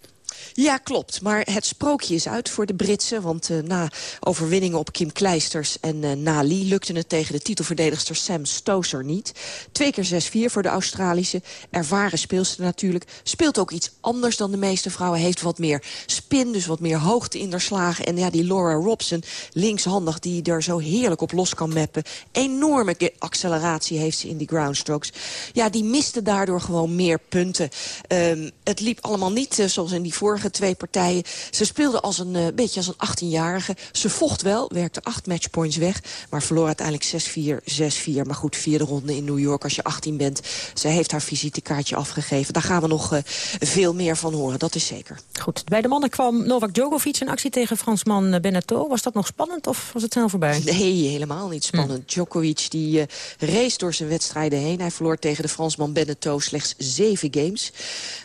Ja, klopt. Maar het sprookje is uit voor de Britsen. Want uh, na overwinningen op Kim Kleisters en uh, na Lee... lukte het tegen de titelverdedigster Sam Stoser niet. Twee keer 6-4 voor de Australische. Ervaren speelster natuurlijk. Speelt ook iets anders dan de meeste vrouwen. Heeft wat meer spin, dus wat meer hoogte in haar slagen. En ja, die Laura Robson, linkshandig, die er zo heerlijk op los kan mappen. Enorme acceleratie heeft ze in die groundstrokes. Ja, die miste daardoor gewoon meer punten. Um, het liep allemaal niet uh, zoals in die vorige twee partijen. Ze speelde als een uh, beetje als een 18-jarige. Ze vocht wel, werkte acht matchpoints weg. Maar verloor uiteindelijk 6-4, 6-4. Maar goed, vierde ronde in New York als je 18 bent. Ze heeft haar visitekaartje afgegeven. Daar gaan we nog uh, veel meer van horen, dat is zeker. Goed, bij de mannen kwam Novak Djokovic in actie tegen Fransman eh, Beneteau. Was dat nog spannend of was het snel voorbij? Nee, helemaal niet spannend. Hm. Djokovic die uh, race door zijn wedstrijden heen. Hij verloor tegen de Fransman Beneteau slechts zeven games.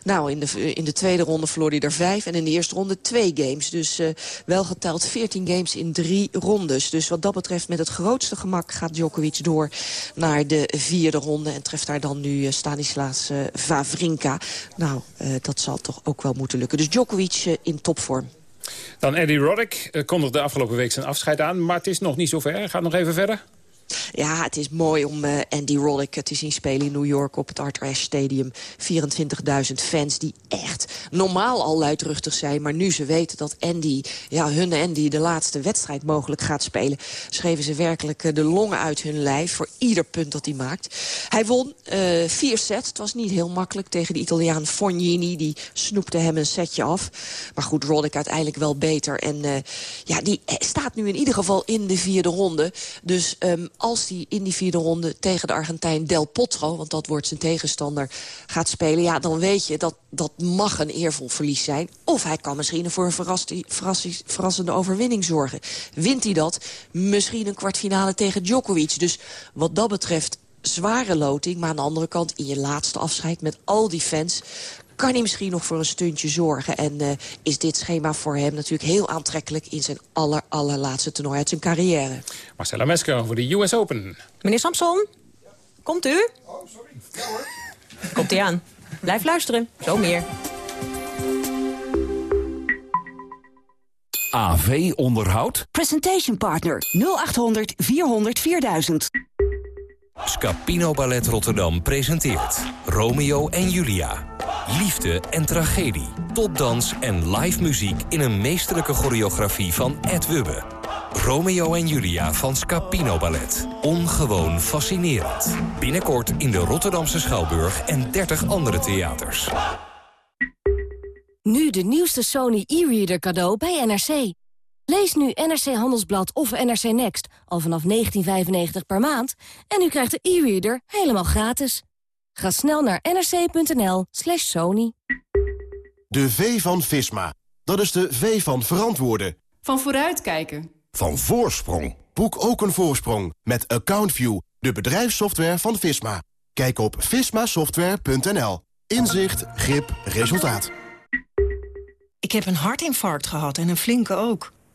Nou, in de, in de tweede ronde verloor hij er vijf. En in de eerste ronde twee games. Dus uh, wel geteld 14 games in drie rondes. Dus wat dat betreft met het grootste gemak gaat Djokovic door naar de vierde ronde. En treft daar dan nu uh, Stanislas uh, Wawrinka. Nou, dat zal toch ook wel moeten lukken. Dus Djokovic in topvorm. Dan Eddie Roddick kondigde afgelopen week zijn afscheid aan. Maar het is nog niet zover. Gaat nog even verder? Ja, het is mooi om uh, Andy Roddick te zien spelen in New York op het Arthur Ashe Stadium. 24.000 fans die echt normaal al luidruchtig zijn. Maar nu ze weten dat Andy, ja, hun Andy de laatste wedstrijd mogelijk gaat spelen... schreven ze werkelijk uh, de longen uit hun lijf voor ieder punt dat hij maakt. Hij won vier sets. Het was niet heel makkelijk tegen de Italiaan Fognini. Die snoepte hem een setje af. Maar goed, Roddick uiteindelijk wel beter. En ja, die staat nu in ieder geval in de vierde ronde. Dus... Um, als hij in die vierde ronde tegen de Argentijn Del Potro... want dat wordt zijn tegenstander, gaat spelen... ja, dan weet je dat dat mag een eervol verlies zijn. Of hij kan misschien voor een verrassende overwinning zorgen. Wint hij dat, misschien een kwartfinale tegen Djokovic. Dus wat dat betreft zware loting. Maar aan de andere kant, in je laatste afscheid met al die fans kan hij misschien nog voor een stuntje zorgen. En uh, is dit schema voor hem natuurlijk heel aantrekkelijk... in zijn aller, allerlaatste toernooi uit zijn carrière. Marcella Mesker voor de US Open. Meneer Samson, komt u? Oh, sorry. Ja, hoor. Komt hij aan. Blijf luisteren, zo meer. AV Onderhoud? Presentation Partner 0800 400 4000. Scapino Ballet Rotterdam presenteert Romeo en Julia. Liefde en tragedie, topdans en live muziek in een meesterlijke choreografie van Ed Wubbe. Romeo en Julia van Scapino Ballet. Ongewoon fascinerend. Binnenkort in de Rotterdamse Schouwburg en 30 andere theaters. Nu de nieuwste Sony e-reader cadeau bij NRC. Lees nu NRC Handelsblad of NRC Next al vanaf 19,95 per maand... en u krijgt de e-reader helemaal gratis. Ga snel naar nrc.nl slash sony. De V van Visma. Dat is de V van verantwoorden. Van vooruitkijken. Van voorsprong. Boek ook een voorsprong met AccountView, de bedrijfssoftware van Visma. Kijk op vismasoftware.nl. Inzicht, grip, resultaat. Ik heb een hartinfarct gehad en een flinke ook.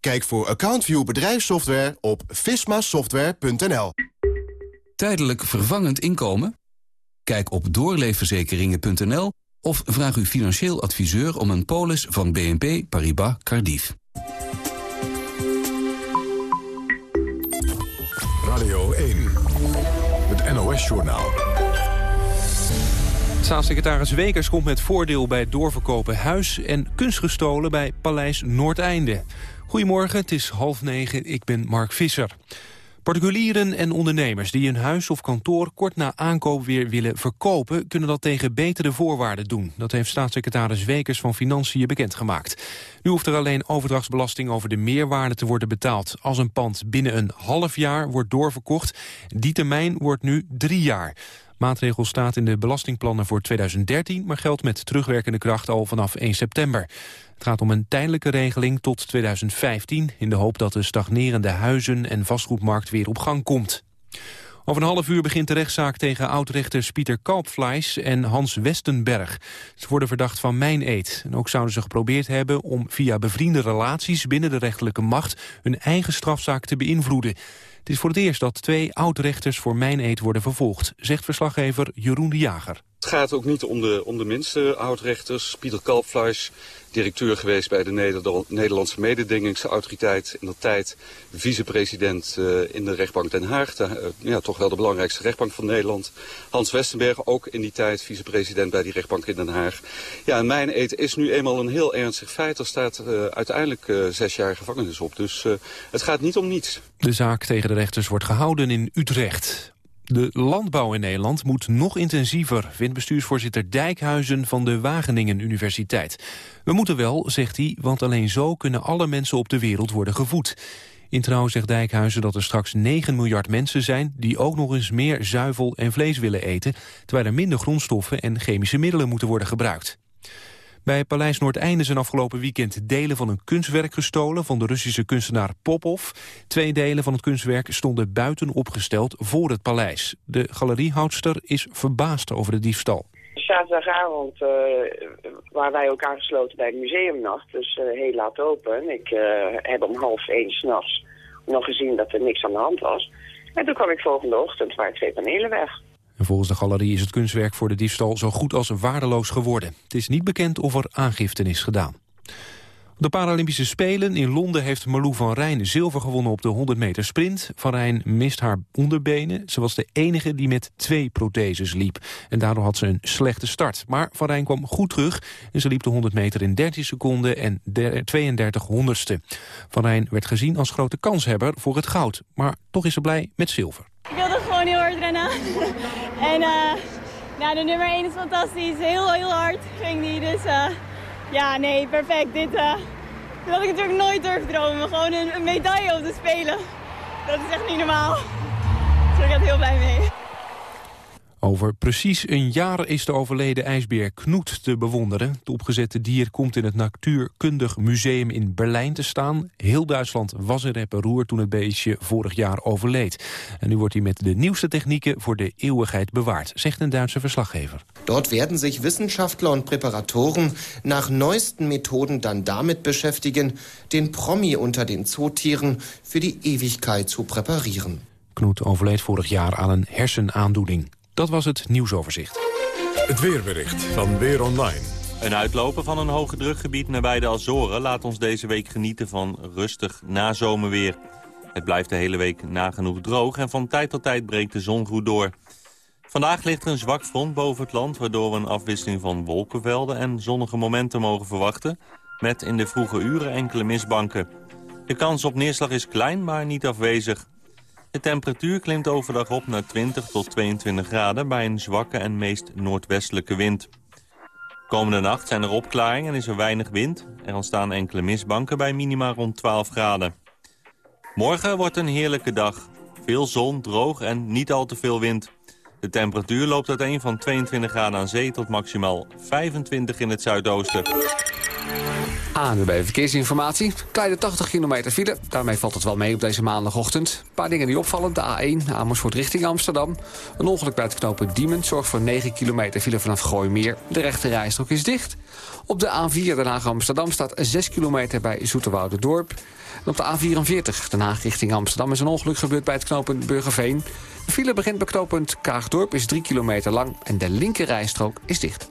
Kijk voor AccountView bedrijfssoftware op vismasoftware.nl. Tijdelijk vervangend inkomen? Kijk op doorleefverzekeringen.nl of vraag uw financieel adviseur om een polis van BNP Paribas Cardiff. Radio 1, het NOS-journaal. Staatssecretaris Wekers komt met voordeel bij doorverkopen huis... en kunstgestolen bij Paleis Noordeinde. Goedemorgen, het is half negen, ik ben Mark Visser. Particulieren en ondernemers die een huis of kantoor kort na aankoop weer willen verkopen, kunnen dat tegen betere voorwaarden doen. Dat heeft staatssecretaris Wekers van Financiën bekendgemaakt. Nu hoeft er alleen overdrachtsbelasting over de meerwaarde te worden betaald. Als een pand binnen een half jaar wordt doorverkocht, die termijn wordt nu drie jaar. Maatregel staat in de belastingplannen voor 2013... maar geldt met terugwerkende kracht al vanaf 1 september. Het gaat om een tijdelijke regeling tot 2015... in de hoop dat de stagnerende huizen- en vastgoedmarkt weer op gang komt. Over een half uur begint de rechtszaak tegen oud-rechters Pieter Kalpfleis en Hans Westenberg. Ze worden verdacht van mijn-eet. En ook zouden ze geprobeerd hebben om via bevriende relaties binnen de rechterlijke macht hun eigen strafzaak te beïnvloeden. Het is voor het eerst dat twee oud-rechters voor mijn-eet worden vervolgd, zegt verslaggever Jeroen de Jager. Het gaat ook niet om de, minste oud-rechters. Pieter Kalpfleisch, directeur geweest bij de Nederlandse mededingingsautoriteit. In de tijd vicepresident uh, in de rechtbank Den Haag. De, uh, ja, toch wel de belangrijkste rechtbank van Nederland. Hans Westenberg, ook in die tijd vicepresident bij die rechtbank in Den Haag. Ja, en mijn eten is nu eenmaal een heel ernstig feit. Er staat uh, uiteindelijk zes jaar gevangenis op. Dus het gaat niet om niets. De zaak tegen de rechters wordt gehouden in Utrecht. De landbouw in Nederland moet nog intensiever, vindt bestuursvoorzitter Dijkhuizen van de Wageningen Universiteit. We moeten wel, zegt hij, want alleen zo kunnen alle mensen op de wereld worden gevoed. In trouw zegt Dijkhuizen dat er straks 9 miljard mensen zijn... die ook nog eens meer zuivel en vlees willen eten... terwijl er minder grondstoffen en chemische middelen moeten worden gebruikt. Bij Paleis Noordeinde zijn afgelopen weekend delen van een kunstwerk gestolen van de Russische kunstenaar Popov. Twee delen van het kunstwerk stonden buiten opgesteld voor het paleis. De galeriehoudster is verbaasd over de diefstal. Zaterdagavond uh, waren wij ook aangesloten bij de museumnacht, dus uh, heel laat open. Ik uh, heb om half één s'nachts nog gezien dat er niks aan de hand was. En toen kwam ik volgende ochtend, waren twee panelen weg. En volgens de galerie is het kunstwerk voor de diefstal zo goed als waardeloos geworden. Het is niet bekend of er aangifte is gedaan. Op de Paralympische Spelen in Londen heeft Malou van Rijn zilver gewonnen op de 100 meter sprint. Van Rijn mist haar onderbenen. Ze was de enige die met twee protheses liep. En daardoor had ze een slechte start. Maar Van Rijn kwam goed terug en ze liep de 100 meter in 13 seconden en 32 honderdste. Van Rijn werd gezien als grote kanshebber voor het goud. Maar toch is ze blij met zilver. Ik wilde gewoon heel hard rennen. En uh, nou, de nummer 1 is fantastisch. Heel, heel hard ging die. Dus uh, ja, nee, perfect. Dit, uh, dit had ik natuurlijk nooit durven dromen. Gewoon een, een, medaille op te spelen. Dat is echt niet normaal. Ben ik echt heel blij mee. Over precies een jaar is de overleden ijsbeer Knoet te bewonderen. Het opgezette dier komt in het Natuurkundig Museum in Berlijn te staan. Heel Duitsland was in rep en roer toen het beestje vorig jaar overleed. En nu wordt hij met de nieuwste technieken voor de eeuwigheid bewaard, zegt een Duitse verslaggever. Dort werden zich Wissenschaftler und Präparatoren nach neuesten Methoden dann damit beschäftigen, den Promi unter den Zootieren für die Ewigkeit zu präparieren. Knoet overleed vorig jaar aan een hersenaandoening. Dat was het nieuwsoverzicht. Het weerbericht van Weer Online. Een uitlopen van een hoge drukgebied nabij de Azoren... laat ons deze week genieten van rustig nazomerweer. Het blijft de hele week nagenoeg droog... en van tijd tot tijd breekt de zon goed door. Vandaag ligt er een zwak front boven het land... waardoor we een afwisseling van wolkenvelden en zonnige momenten mogen verwachten... met in de vroege uren enkele mistbanken. De kans op neerslag is klein, maar niet afwezig. De temperatuur klimt overdag op naar 20 tot 22 graden... bij een zwakke en meest noordwestelijke wind. Komende nacht zijn er opklaringen en is er weinig wind. Er ontstaan enkele mistbanken bij minima rond 12 graden. Morgen wordt een heerlijke dag. Veel zon, droog en niet al te veel wind. De temperatuur loopt uiteen van 22 graden aan zee tot maximaal 25 in het zuidoosten. ANWB Verkeersinformatie. Kleine 80 kilometer file. Daarmee valt het wel mee op deze maandagochtend. Een paar dingen die opvallen. De A1, Amersfoort richting Amsterdam. Een ongeluk bij het knopen Diemen zorgt voor 9 kilometer file vanaf Gooimeer. De rechte rijstrook is dicht. Op de A4 Den Haag-Amsterdam staat 6 kilometer bij Dorp. En op de A44 Den Haag richting Amsterdam is een ongeluk gebeurd bij het knooppunt Burgerveen. De file begint bij knooppunt Kaagdorp, is 3 kilometer lang en de linker rijstrook is dicht.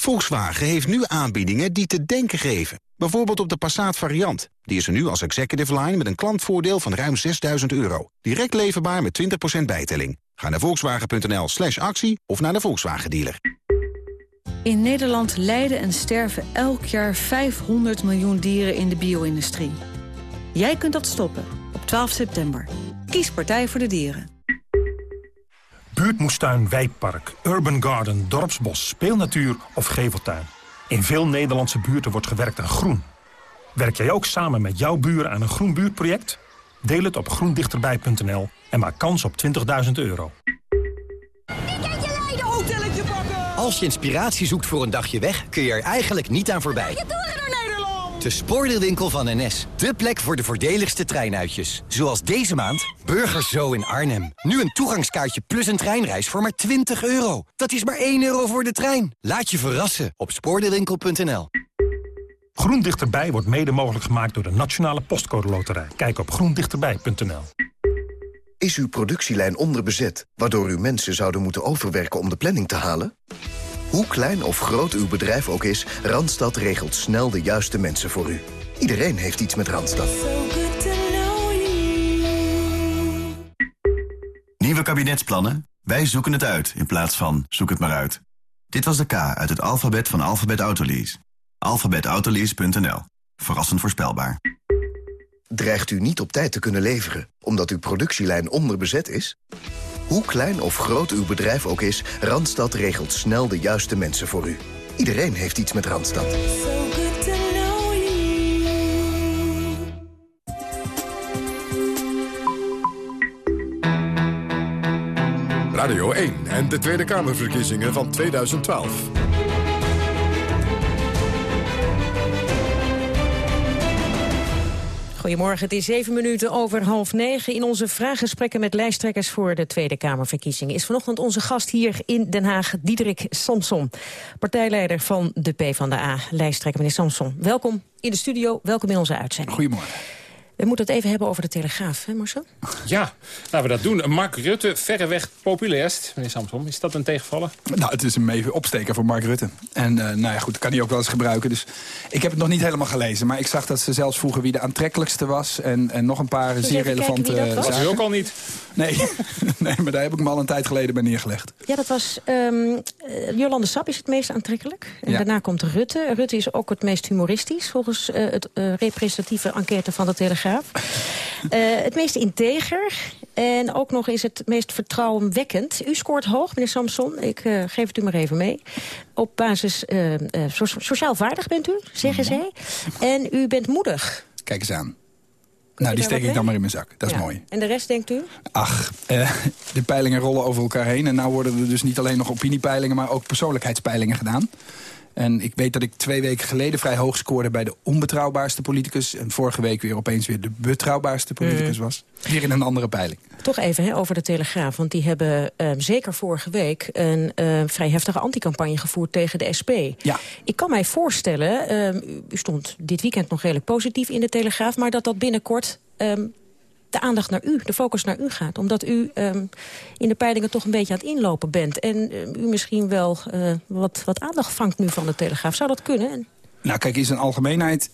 Volkswagen heeft nu aanbiedingen die te denken geven. Bijvoorbeeld op de Passat variant. Die is er nu als executive line met een klantvoordeel van ruim 6000 euro. Direct leverbaar met 20% bijtelling. Ga naar volkswagen.nl slash actie of naar de Volkswagen dealer. In Nederland lijden en sterven elk jaar 500 miljoen dieren in de bio-industrie. Jij kunt dat stoppen op 12 september. Kies Partij voor de Dieren. Buurtmoestuin, wijkpark, urban garden, dorpsbos, speelnatuur of geveltuin. In veel Nederlandse buurten wordt gewerkt aan groen. Werk jij ook samen met jouw buren aan een groen buurtproject? Deel het op groendichterbij.nl en maak kans op 20.000 euro. Als je inspiratie zoekt voor een dagje weg, kun je er eigenlijk niet aan voorbij. De spoordeelwinkel van NS. De plek voor de voordeligste treinuitjes. Zoals deze maand Burgers Zo in Arnhem. Nu een toegangskaartje plus een treinreis voor maar 20 euro. Dat is maar 1 euro voor de trein. Laat je verrassen op spoordeelwinkel.nl. Groen Dichterbij wordt mede mogelijk gemaakt door de Nationale Postcode Loterij. Kijk op groendichterbij.nl. Is uw productielijn onderbezet, waardoor uw mensen zouden moeten overwerken om de planning te halen? Hoe klein of groot uw bedrijf ook is, Randstad regelt snel de juiste mensen voor u. Iedereen heeft iets met Randstad. Nieuwe kabinetsplannen? Wij zoeken het uit in plaats van zoek het maar uit. Dit was de K uit het alfabet van Alphabet Autolease. Alphabetautolease.nl. Verrassend voorspelbaar. Dreigt u niet op tijd te kunnen leveren, omdat uw productielijn onderbezet is? Hoe klein of groot uw bedrijf ook is, Randstad regelt snel de juiste mensen voor u. Iedereen heeft iets met Randstad. Radio 1 en de Tweede Kamerverkiezingen van 2012. Goedemorgen, het is zeven minuten over half negen. In onze vraaggesprekken met lijsttrekkers voor de Tweede Kamerverkiezingen... is vanochtend onze gast hier in Den Haag, Diederik Samson. Partijleider van de PvdA, lijsttrekker meneer Samson. Welkom in de studio, welkom in onze uitzending. Goedemorgen. We moeten het even hebben over de Telegraaf, hè Marcel? Ja, laten we dat doen. Mark Rutte, verreweg populairst. Meneer Samson, is dat een tegenvaller? Nou, het is een even opsteken voor Mark Rutte. En uh, nou ja, goed, kan hij ook wel eens gebruiken. Dus ik heb het nog niet helemaal gelezen. Maar ik zag dat ze zelfs vroegen wie de aantrekkelijkste was. En, en nog een paar zeer relevante wie dat was? zaken. Is ook al niet. Nee. nee, maar daar heb ik me al een tijd geleden bij neergelegd. Ja, dat was... ehm eh, Jolande Sap is het meest aantrekkelijk. En Ja. daarna komt Rutte. Rutte is ook het meest humoristisch... volgens eh, het eh, representatieve enquête van de Telegraaf. Eh, het meest integer. En ook nog is het meest vertrouwenwekkend. U scoort hoog, meneer Samson. Ik eh, geef het u maar even mee. Op basis... eh, so- sociaal vaardig bent u, zeggen zij. En u bent moedig. Kijk eens aan. Nou, die steek ik dan maar in mijn zak. Dat is Ja. mooi. En de rest, denkt u? Ach, eh, de peilingen rollen over elkaar heen. En nou worden er dus niet alleen nog opiniepeilingen... maar ook persoonlijkheidspeilingen gedaan. En ik weet dat ik twee weken geleden vrij hoog scoorde... bij de onbetrouwbaarste politicus. En vorige week weer opeens weer de betrouwbaarste politicus Mm. was. Weer in een andere peiling. Toch even hè, over de Telegraaf. Want die hebben eh, zeker vorige week een eh, vrij heftige anticampagne gevoerd tegen de SP. Ja. Ik kan mij voorstellen, eh, u- stond dit weekend nog redelijk positief in de Telegraaf... maar dat dat binnenkort ehm, de aandacht naar u, de focus naar u gaat. Omdat u ehm, in de peilingen toch een beetje aan het inlopen bent. En ehm, u misschien wel eh, wat, wat aandacht vangt nu van de Telegraaf. Zou dat kunnen? En- Nou, kijk, in zijn algemeenheid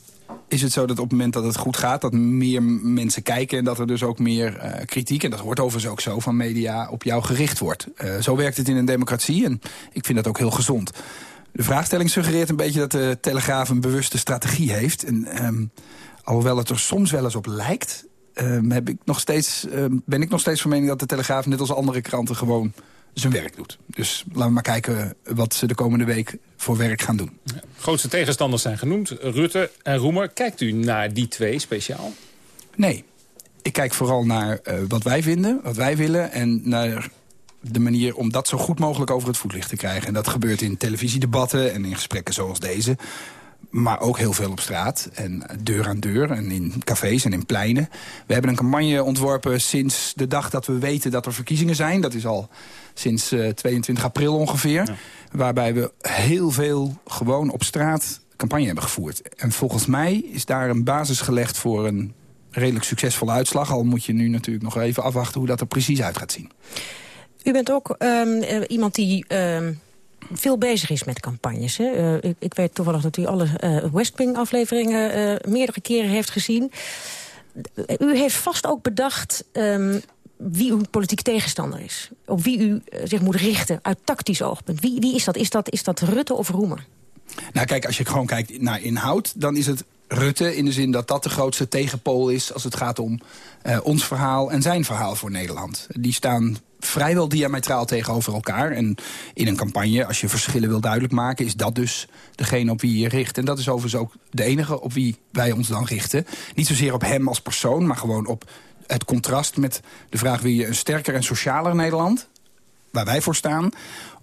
is het zo dat op het moment dat het goed gaat... dat meer mensen kijken en dat er dus ook meer eh, kritiek... en dat hoort overigens ook zo van media op jou gericht wordt. Eh, zo werkt het in een democratie en ik vind dat ook heel gezond. De vraagstelling suggereert een beetje dat de Telegraaf een bewuste strategie heeft. En, ehm, alhoewel het er soms wel eens op lijkt... ehm, heb ik nog steeds, ehm, ben ik nog steeds van mening dat de Telegraaf... net als andere kranten gewoon zijn werk doet. Dus laten we maar kijken wat ze de komende week voor werk gaan doen. Ja. Grootste tegenstanders zijn genoemd, Rutte en Roemer. Kijkt u naar die twee speciaal? Nee. Ik kijk vooral naar uh, wat wij vinden, wat wij willen... en naar de manier om dat zo goed mogelijk over het voetlicht te krijgen. En dat gebeurt in televisiedebatten en in gesprekken zoals deze. Maar ook heel veel op straat en deur aan deur en in cafés en in pleinen. We hebben een campagne ontworpen sinds de dag dat we weten dat er verkiezingen zijn. Dat is al sinds uh, 22 april ongeveer. Waarbij we heel veel gewoon op straat campagne hebben gevoerd. En volgens mij is daar een basis gelegd voor een redelijk succesvolle uitslag. Al moet je nu natuurlijk nog even afwachten hoe dat er precies uit gaat zien. U bent ook um, iemand die um, veel bezig is met campagnes. Hè? Uh, ik, weet toevallig dat u alle uh, West Wing-afleveringen uh, meerdere keren heeft gezien. U heeft vast ook bedacht um, wie uw politieke tegenstander is. Op wie u zich moet richten uit tactisch oogpunt. Wie, wie is dat? Is, dat? is dat Rutte of Roemer? Nou kijk, als je gewoon kijkt naar inhoud... dan is het Rutte in de zin dat dat de grootste tegenpool is... als het gaat om uh, ons verhaal en zijn verhaal voor Nederland. Die staan vrijwel diametraal tegenover elkaar. En in een campagne, als je verschillen wil duidelijk maken... is dat dus degene op wie je richt. En dat is overigens ook de enige op wie wij ons dan richten. Niet zozeer op hem als persoon, maar gewoon op het contrast met de vraag... wil je een sterker en socialer Nederland, waar wij voor staan...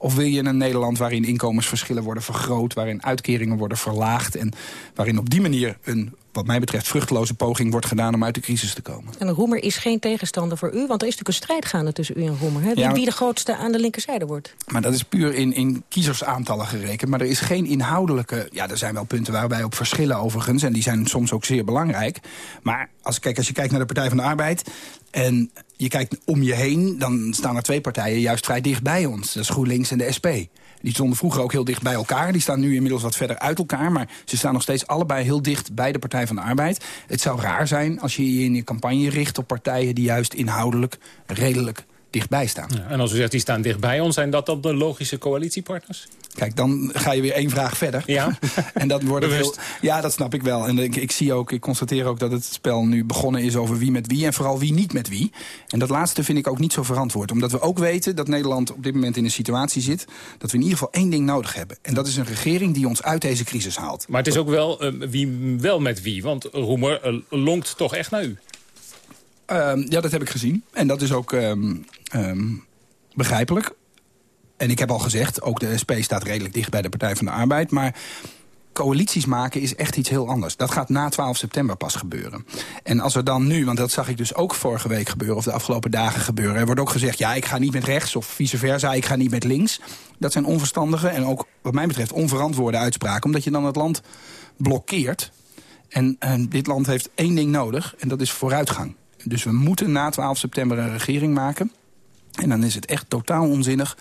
Of wil je een Nederland waarin inkomensverschillen worden vergroot... waarin uitkeringen worden verlaagd... en waarin op die manier een wat mij betreft vruchteloze poging wordt gedaan om uit de crisis te komen. En Roemer is geen tegenstander voor u, want er is natuurlijk een strijd gaande tussen u en Roemer. Hè? Wie, ja, wie de grootste aan de linkerzijde wordt. Maar dat is puur in, in kiezersaantallen gerekend. Maar er is geen inhoudelijke... Ja, er zijn wel punten waar wij op verschillen overigens. En die zijn soms ook zeer belangrijk. Maar als, kijk, als je kijkt naar de Partij van de Arbeid... en je kijkt om je heen, dan staan er twee partijen juist vrij dicht bij ons. Dat is GroenLinks en de SP. Die stonden vroeger ook heel dicht bij elkaar. Die staan nu inmiddels wat verder uit elkaar. Maar ze staan nog steeds allebei heel dicht bij de Partij van de Arbeid. Het zou raar zijn als je je in je campagne richt op partijen... die juist inhoudelijk redelijk dichtbij staan. Ja, en als u zegt die staan dichtbij ons, zijn dat dan de logische coalitiepartners? Kijk, dan ga je weer één vraag verder. Ja? en dat wordt heel, Ja, dat snap ik wel. En ik, ik, zie ook, ik constateer ook dat het spel nu begonnen is over wie met wie... en vooral wie niet met wie. En dat laatste vind ik ook niet zo verantwoord. Omdat we ook weten dat Nederland op dit moment in een situatie zit... dat we in ieder geval één ding nodig hebben. En dat is een regering die ons uit deze crisis haalt. Maar het is ook wel uh, wie wel met wie. Want Roemer uh, lonkt toch echt naar u. Um, ja, dat heb ik gezien. En dat is ook um, um, begrijpelijk. En ik heb al gezegd, ook de SP staat redelijk dicht bij de Partij van de Arbeid. Maar coalities maken is echt iets heel anders. Dat gaat na 12 september pas gebeuren. En als er dan nu, want dat zag ik dus ook vorige week gebeuren... of de afgelopen dagen gebeuren, er wordt ook gezegd... ja, ik ga niet met rechts of vice versa, ik ga niet met links. Dat zijn onverstandige en ook wat mij betreft onverantwoorde uitspraken... omdat je dan het land blokkeert. En, en dit land heeft één ding nodig en dat is vooruitgang. Dus we moeten na 12 september een regering maken. En dan is het echt totaal onzinnig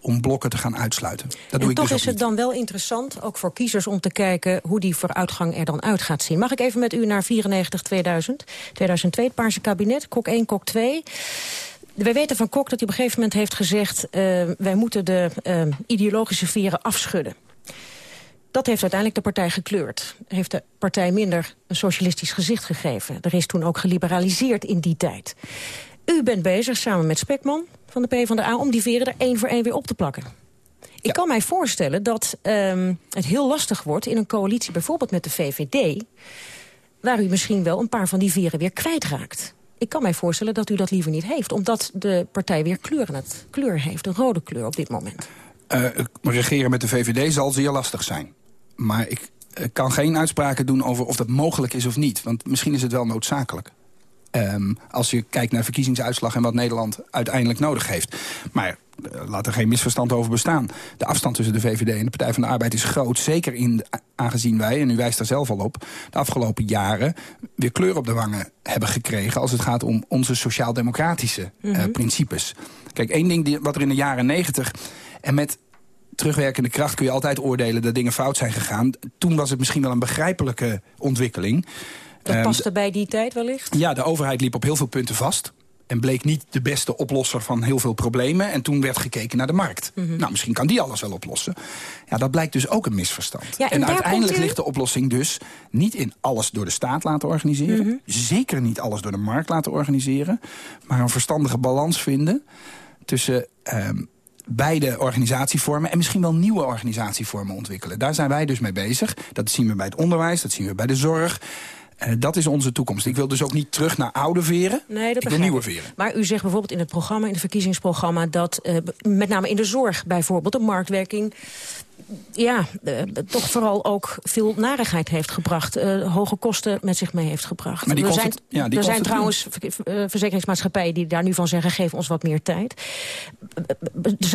om blokken te gaan uitsluiten. Dat doe en toch dus is het dan wel interessant, ook voor kiezers... om te kijken hoe die vooruitgang er dan uit gaat zien. Mag ik even met u naar 94, 2000, 2002, het Paarse kabinet, Kok 1, Kok 2... Wij weten van Kok dat hij op een gegeven moment heeft gezegd... Uh, wij moeten de uh, ideologische veren afschudden. Dat heeft uiteindelijk de partij gekleurd. Heeft de partij minder een socialistisch gezicht gegeven. Er is toen ook geliberaliseerd in die tijd. U bent bezig samen met Spekman van de PvdA... om die veren er één voor één weer op te plakken. Ik ja. kan mij voorstellen dat um, het heel lastig wordt in een coalitie... bijvoorbeeld met de VVD... waar u misschien wel een paar van die veren weer kwijtraakt. Ik kan mij voorstellen dat u dat liever niet heeft... omdat de partij weer kleur, het, kleur heeft, een rode kleur op dit moment. Uh, regeren met de VVD zal zeer lastig zijn. Maar ik uh, kan geen uitspraken doen over of dat mogelijk is of niet. Want misschien is het wel noodzakelijk. Um, als je kijkt naar verkiezingsuitslag en wat Nederland uiteindelijk nodig heeft. Maar uh, laat er geen misverstand over bestaan. De afstand tussen de VVD en de Partij van de Arbeid is groot. Zeker in, aangezien wij, en u wijst daar zelf al op... de afgelopen jaren weer kleur op de wangen hebben gekregen... als het gaat om onze sociaal-democratische mm -hmm. uh, principes. Kijk, één ding die, wat er in de jaren negentig... en met terugwerkende kracht kun je altijd oordelen dat dingen fout zijn gegaan. Toen was het misschien wel een begrijpelijke ontwikkeling. Dat paste um, bij die tijd wellicht? Ja, de overheid liep op heel veel punten vast. en bleek niet de beste oplosser van heel veel problemen. En toen werd gekeken naar de markt. Mhm. Nou, misschien kan die alles wel oplossen. Ja, dat blijkt dus ook een misverstand. Ja, en uiteindelijk u- ligt de oplossing dus niet in alles door de staat laten organiseren. Mhm. Zeker niet alles door de markt laten organiseren. Maar een verstandige balans vinden tussen... ehm, beide organisatievormen en misschien wel nieuwe organisatievormen ontwikkelen. Daar zijn wij dus mee bezig. Dat zien we bij het onderwijs, dat zien we bij de zorg. Eh, dat is onze toekomst. Ik wil dus ook niet terug naar oude veren. Nee, dat ik wil nieuwe veren. Maar u zegt bijvoorbeeld in het programma, in het verkiezingsprogramma... dat eh, met name in de zorg bijvoorbeeld de marktwerking... ja, eh, toch vooral ook veel narigheid heeft gebracht. eh, hoge kosten met zich mee heeft gebracht. Maar die er zijn, ja, die er zijn trouwens ver- eh, verzekeringsmaatschappijen die daar nu van zeggen... geef ons wat meer tijd.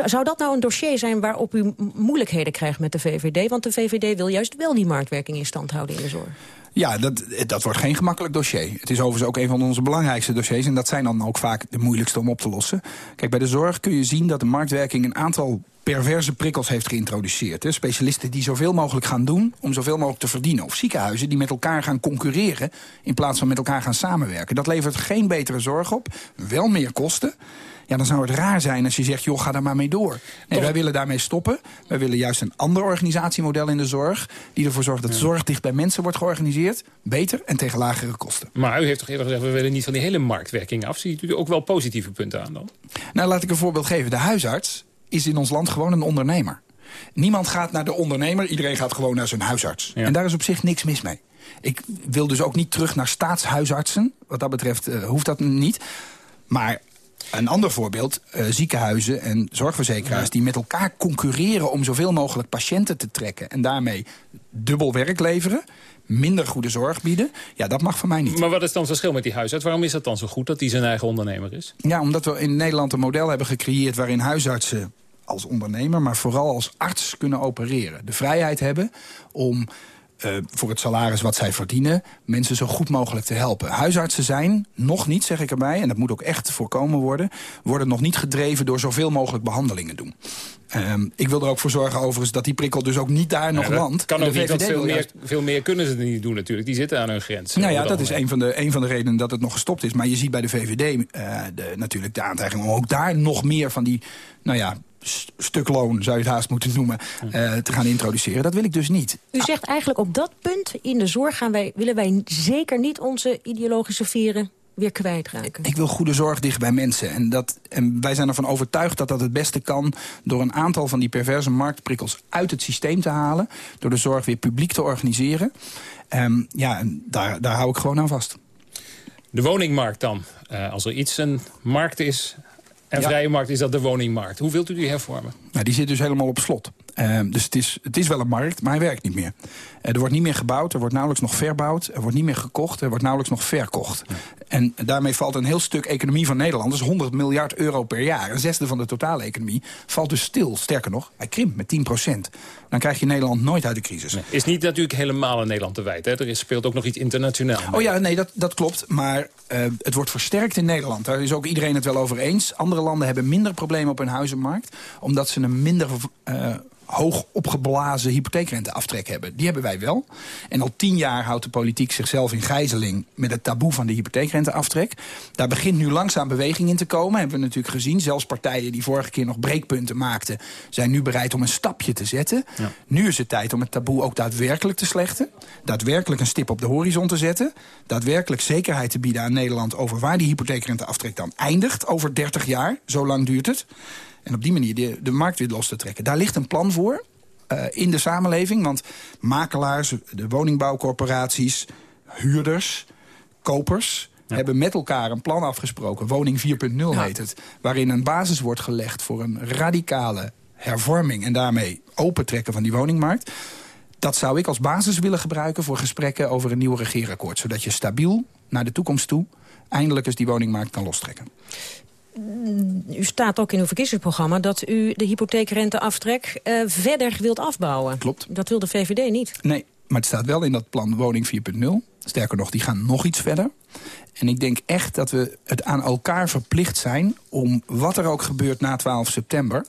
Zou dat nou een dossier zijn waarop u moeilijkheden krijgt met de VVD? Want de VVD wil juist wel die marktwerking in stand houden in de zorg. Ja, dat, dat wordt geen gemakkelijk dossier. Het is overigens ook een van onze belangrijkste dossiers... en dat zijn dan ook vaak de moeilijkste om op te lossen. Kijk, bij de zorg kun je zien dat de marktwerking... een aantal perverse prikkels heeft geïntroduceerd. Hè. Specialisten die zoveel mogelijk gaan doen om zoveel mogelijk te verdienen. Of ziekenhuizen die met elkaar gaan concurreren... in plaats van met elkaar gaan samenwerken. Dat levert geen betere zorg op, wel meer kosten... Ja, dan zou het raar zijn als je zegt, joh, ga daar maar mee door. Nee, wij willen daarmee stoppen. Wij willen juist een ander organisatiemodel in de zorg... die ervoor zorgt dat zorg dicht bij mensen wordt georganiseerd. Beter en tegen lagere kosten. Maar u heeft toch eerder gezegd, we willen niet van die hele marktwerking af. Ziet u er ook wel positieve punten aan dan? Nou, laat ik een voorbeeld geven. De huisarts is in ons land gewoon een ondernemer. Niemand gaat naar de ondernemer, iedereen gaat gewoon naar zijn huisarts. En daar is op zich niks mis mee. Ik wil dus ook niet terug naar staatshuisartsen. Wat dat betreft eh, hoeft dat niet. Maar een ander voorbeeld, eh, ziekenhuizen en zorgverzekeraars... die met elkaar concurreren om zoveel mogelijk patiënten te trekken... en daarmee dubbel werk leveren, minder goede zorg bieden... ja, dat mag van mij niet. Maar wat is dan het verschil met die huisarts? Waarom is dat dan zo goed dat hij zijn eigen ondernemer is? Ja, omdat we in Nederland een model hebben gecreëerd... waarin huisartsen als ondernemer, maar vooral als arts kunnen opereren. De vrijheid hebben om eh, voor het salaris wat zij verdienen... mensen zo goed mogelijk te helpen. Huisartsen zijn nog niet, zeg ik erbij... en dat moet ook echt voorkomen worden... worden nog niet gedreven door zoveel mogelijk behandelingen doen. Ehm, ik wil er ook voor zorgen overigens dat die prikkel dus ook niet daar nog Ja, landt. Kan ook de niet, want veel meer, veel meer kunnen ze er niet doen natuurlijk. Die zitten aan hun grens. nou ja, dat is een van, de, een van de redenen dat het nog gestopt is. Maar je ziet bij de VVD eh, de, natuurlijk de aantijging om ook daar nog meer van die... nou ja, stuk loon zou je het haast moeten noemen, eh, te gaan introduceren. Dat wil ik dus niet. U zegt eigenlijk op dat punt in de zorg gaan wij, willen wij zeker niet onze ideologische veren weer kwijtraken. Ik wil goede zorg dicht bij mensen. En, dat, en wij zijn ervan overtuigd dat dat het beste kan... door een aantal van die perverse marktprikkels uit het systeem te halen... door de zorg weer publiek te organiseren. Ehm, ja, en daar, daar hou ik gewoon aan vast. De woningmarkt dan. Eh, als er iets een markt is, en Ja. vrije markt, is dat de woningmarkt. Hoe wilt u die hervormen? Nou, die zit dus helemaal op slot. Ehm, dus het is, het is wel een markt, maar hij werkt niet meer. Eh, er wordt niet meer gebouwd, er wordt nauwelijks nog verbouwd... er wordt niet meer gekocht, er wordt nauwelijks nog verkocht. En daarmee valt een heel stuk economie van Nederland... dus 100 miljard euro per jaar, een zesde van de totale economie... valt dus stil, sterker nog, hij krimpt met 10 procent. Dan krijg je Nederland nooit uit de crisis. Is niet natuurlijk helemaal aan Nederland te wijten. Hè? Er is, speelt ook nog iets internationaal. Oh ja, nee, dat, dat klopt. Maar eh, het wordt versterkt in Nederland. Daar is ook iedereen het wel over eens. Andere landen hebben minder problemen op hun huizenmarkt... omdat ze een minder eh, hoog opgeblazen hypotheekrenteaftrek hebben. Die hebben wij wel. En al tien jaar houdt de politiek zichzelf in gijzeling... met het taboe van de hypotheekrenteaftrek. Daar begint nu langzaam beweging in te komen. Hebben we natuurlijk gezien. Zelfs partijen die vorige keer nog breekpunten maakten... zijn nu bereid om een stapje te zetten. Nu is het tijd om het taboe ook daadwerkelijk te slechten. Daadwerkelijk een stip op de horizon te zetten. Daadwerkelijk zekerheid te bieden aan Nederland... over waar die hypotheekrenteaftrek dan eindigt over 30 jaar. Zo lang duurt het. En op die manier de, de markt weer los te trekken. Daar ligt een plan voor eh, in de samenleving. Want makelaars, de woningbouwcorporaties, huurders, kopers... hebben met elkaar een plan afgesproken. Woning 4.0 heet het. Waarin een basis wordt gelegd voor een radicale hervorming... en daarmee opentrekken van die woningmarkt. Dat zou ik als basis willen gebruiken voor gesprekken over een nieuw regeerakkoord. Zodat je stabiel naar de toekomst toe eindelijk eens die woningmarkt kan lostrekken. U staat ook in uw verkiezingsprogramma dat u de hypotheekrenteaftrek eh, verder wilt afbouwen. Klopt. Dat wil de VVD niet. Nee, maar het staat wel in dat plan Woning 4.0. Sterker nog, die gaan nog iets verder. En ik denk echt dat we het aan elkaar verplicht zijn... om wat er ook gebeurt na 12 september...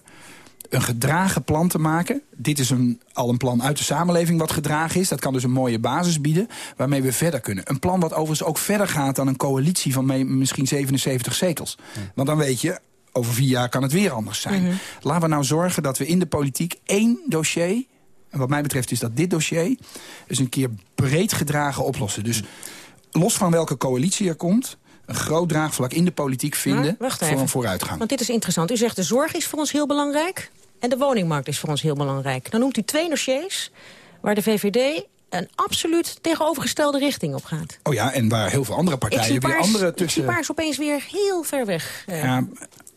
een gedragen plan te maken. Dit is een, al een plan uit de samenleving wat gedragen is. Dat kan dus een mooie basis bieden waarmee we verder kunnen. Een plan wat overigens ook verder gaat dan een coalitie van misschien 77 zetels. Want dan weet je, over vier jaar kan het weer anders zijn. Mhm. Laten we nou zorgen dat we in de politiek één dossier... en wat mij betreft is dat dit dossier... eens een keer breed gedragen oplossen. Dus los van welke coalitie er komt een groot draagvlak in de politiek vinden voor een vooruitgang. Want dit is interessant. U zegt de zorg is voor ons heel belangrijk en de woningmarkt is voor ons heel belangrijk. Dan noemt u twee dossiers waar de VVD een absoluut tegenovergestelde richting op gaat. Oh ja, en waar heel veel andere partijen weer andere tussen... Ik zie paars opeens weer heel ver weg. Eh. Ja,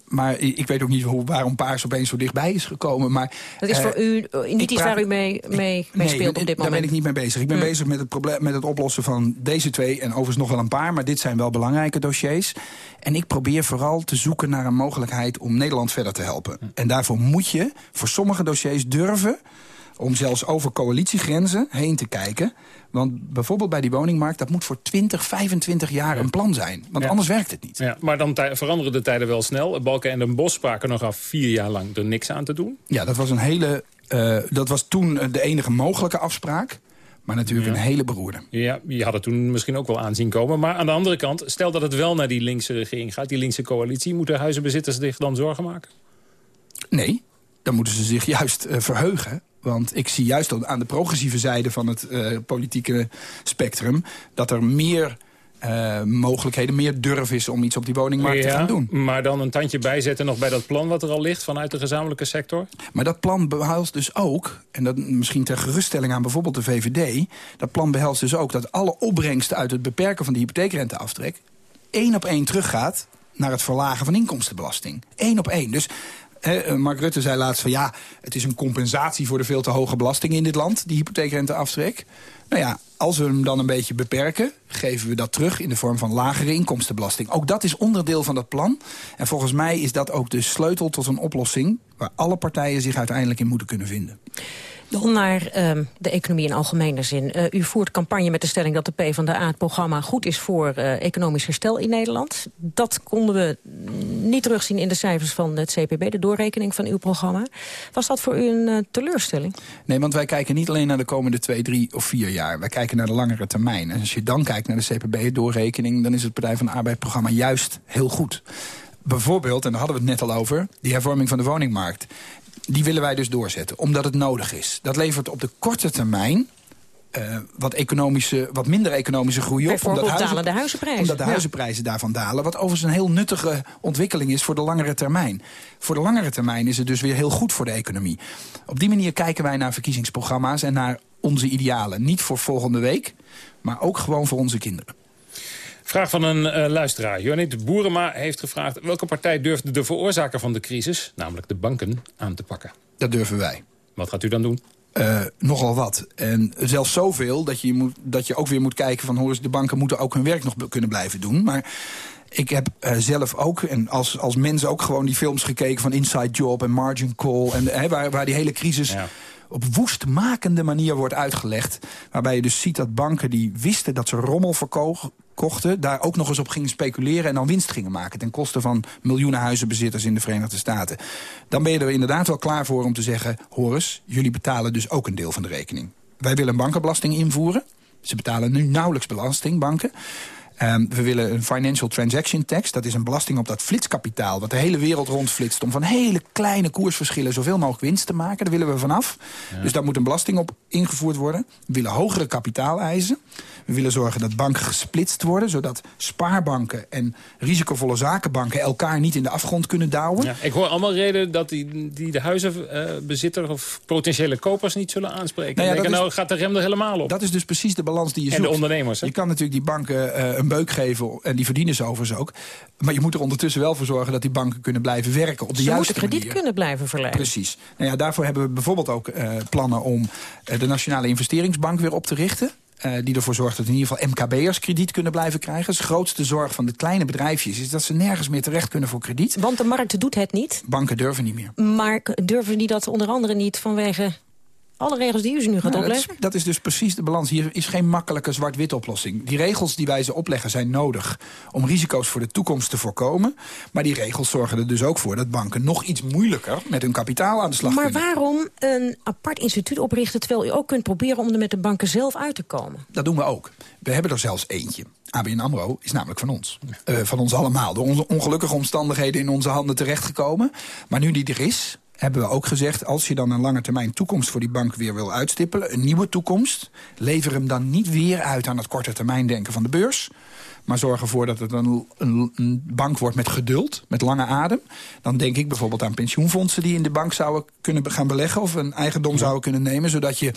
maar ik weet ook niet hoe, waarom Paars opeens zo dichtbij is gekomen. Maar, dat is voor eh, u eh, niet iets waar u mee, mee, mee speelt op dit moment? daar ben ik niet mee bezig. Ik ben hm. bezig met het, probleem, met het oplossen van deze twee... en overigens nog wel een paar, maar dit zijn wel belangrijke dossiers. En ik probeer vooral te zoeken naar een mogelijkheid om Nederland verder te helpen. Hm. En daarvoor moet je voor sommige dossiers durven om zelfs over coalitiegrenzen heen te kijken. Want bijvoorbeeld bij die woningmarkt, dat moet voor 20, 25 jaar een plan zijn. Want anders werkt het niet. Ja, maar dan veranderen de tijden wel snel. Balken en Den Bos spraken nog af vier jaar lang er niks aan te doen. Ja, dat was, een hele, uh, dat was toen de enige mogelijke afspraak. Maar natuurlijk een hele beroerde. Ja, je had het toen misschien ook wel aanzien komen. Maar aan de andere kant, stel dat het wel naar die linkse regering gaat... die linkse coalitie, moeten huizenbezitters zich dan zorgen maken? Nee, dan moeten ze zich juist uh, verheugen want ik zie juist aan de progressieve zijde van het uh, politieke spectrum... dat er meer uh, mogelijkheden, meer durf is om iets op die woningmarkt te gaan doen. Maar dan een tandje bijzetten nog bij dat plan wat er al ligt vanuit de gezamenlijke sector? Maar dat plan behelst dus ook, en dat misschien ter geruststelling aan bijvoorbeeld de VVD... dat plan behelst dus ook dat alle opbrengsten uit het beperken van de hypotheekrenteaftrek... één op één teruggaat naar het verlagen van inkomstenbelasting. Eén op één. Dus eh, Mark Rutte zei laatst van ja, het is een compensatie voor de veel te hoge belastingen in dit land, die hypotheekrenteaftrek. Nou ja, als we hem dan een beetje beperken, geven we dat terug in de vorm van lagere inkomstenbelasting. Ook dat is onderdeel van dat plan. En volgens mij is dat ook de sleutel tot een oplossing waar alle partijen zich uiteindelijk in moeten kunnen vinden. Dan naar uh, de economie in algemene zin. Uh, u voert campagne met de stelling dat de PvdA het programma goed is voor uh, economisch herstel in Nederland. Dat konden we niet terugzien in de cijfers van het CPB, de doorrekening van uw programma. Was dat voor u een uh, teleurstelling? Nee, want wij kijken niet alleen naar de komende twee, drie of vier jaar. Wij kijken naar de langere termijn. En als je dan kijkt naar de CPB-doorrekening... dan is het Partij van de Arbeid-programma juist heel goed bijvoorbeeld, en daar hadden we het net al over... die hervorming van de woningmarkt die willen wij dus doorzetten, omdat het nodig is. Dat levert op de korte termijn uh, wat, economische, wat minder economische groei op. Omdat huizen, de huizenprijzen. Omdat de huizenprijzen daarvan dalen. Wat overigens een heel nuttige ontwikkeling is voor de langere termijn. Voor de langere termijn is het dus weer heel goed voor de economie. Op die manier kijken wij naar verkiezingsprogramma's en naar onze idealen. Niet voor volgende week, maar ook gewoon voor onze kinderen. Vraag van een uh, luisteraar. Jonit Boerema heeft gevraagd... welke partij durft de veroorzaker van de crisis, namelijk de banken, aan te pakken? Dat durven wij. Wat gaat u dan doen? Uh, nogal wat. En zelfs zoveel dat je, moet, dat je ook weer moet kijken van... hoor eens, de banken moeten ook hun werk nog kunnen blijven doen. Maar ik heb uh, zelf ook, en als, als mensen ook gewoon die films gekeken... van Inside Job en Margin Call... En, waar, waar die hele crisis... op woestmakende manier wordt uitgelegd. Waarbij je dus ziet dat banken die wisten dat ze rommel verkogen kochten... daar ook nog eens op gingen speculeren en dan winst gingen maken... ten koste van miljoenen huizenbezitters in de Verenigde Staten. Dan ben je er inderdaad wel klaar voor om te zeggen... Horus, jullie betalen dus ook een deel van de rekening. Wij willen een bankenbelasting invoeren. Ze betalen nu nauwelijks belasting, banken. Um, we willen een financial transaction tax. Dat is een belasting op dat flitskapitaal... wat de hele wereld rondflitst... om van hele kleine koersverschillen zoveel mogelijk winst te maken. Daar willen we vanaf. Dus daar moet een belasting op ingevoerd worden. We willen hogere kapitaaleisen. We willen zorgen dat banken gesplitst worden... zodat spaarbanken en risicovolle zakenbanken... elkaar niet in de afgrond kunnen douwen. Ja, ik hoor allemaal redenen dat die, die de huizenbezitter... of potentiële kopers niet zullen aanspreken. Nou, ja, denken, nou gaat de rem er helemaal op. Dat is dus precies de balans die je zoekt. En de ondernemers. Je kan natuurlijk die banken uh, een beuk geven... en die verdienen ze overigens ook. Maar je moet er ondertussen wel voor zorgen... dat die banken kunnen blijven werken op de ze juiste manier. krediet kunnen blijven verlenen. Precies. Nou ja, daarvoor hebben we bijvoorbeeld ook uh, plannen... om uh, de Nationale Investeringsbank weer op te richten. Uh, die ervoor zorgt dat in ieder geval MKB'ers krediet kunnen blijven krijgen. Dus de grootste zorg van de kleine bedrijfjes is dat ze nergens meer terecht kunnen voor krediet. Want de markt doet het niet? Banken durven niet meer. Maar durven die dat onder andere niet vanwege Alle regels die u ze nu gaat Nou, dat, is, opleggen? dat is dus precies de balans. Hier is geen makkelijke zwart-wit oplossing. Die regels die wij ze opleggen zijn nodig om risico's voor de toekomst te voorkomen. Maar die regels zorgen er dus ook voor dat banken nog iets moeilijker met hun kapitaal aan de slag Maar kunnen. waarom een apart instituut oprichten... terwijl u ook kunt proberen om er met de banken zelf uit te komen? Dat doen we ook. We hebben er zelfs eentje. ABN AMRO is namelijk van ons. Eh, van ons allemaal. Door onze ongelukkige omstandigheden in onze handen terechtgekomen. Maar nu die er is, hebben we ook gezegd... als je dan een lange termijn toekomst voor die bank weer wil uitstippelen... een nieuwe toekomst, lever hem dan niet weer uit... aan het korte termijn denken van de beurs... maar zorg ervoor dat het een, een, een bank wordt met geduld, met lange adem. Dan denk ik bijvoorbeeld aan pensioenfondsen... die in de bank zouden kunnen gaan beleggen... of een eigendom zouden kunnen nemen... zodat je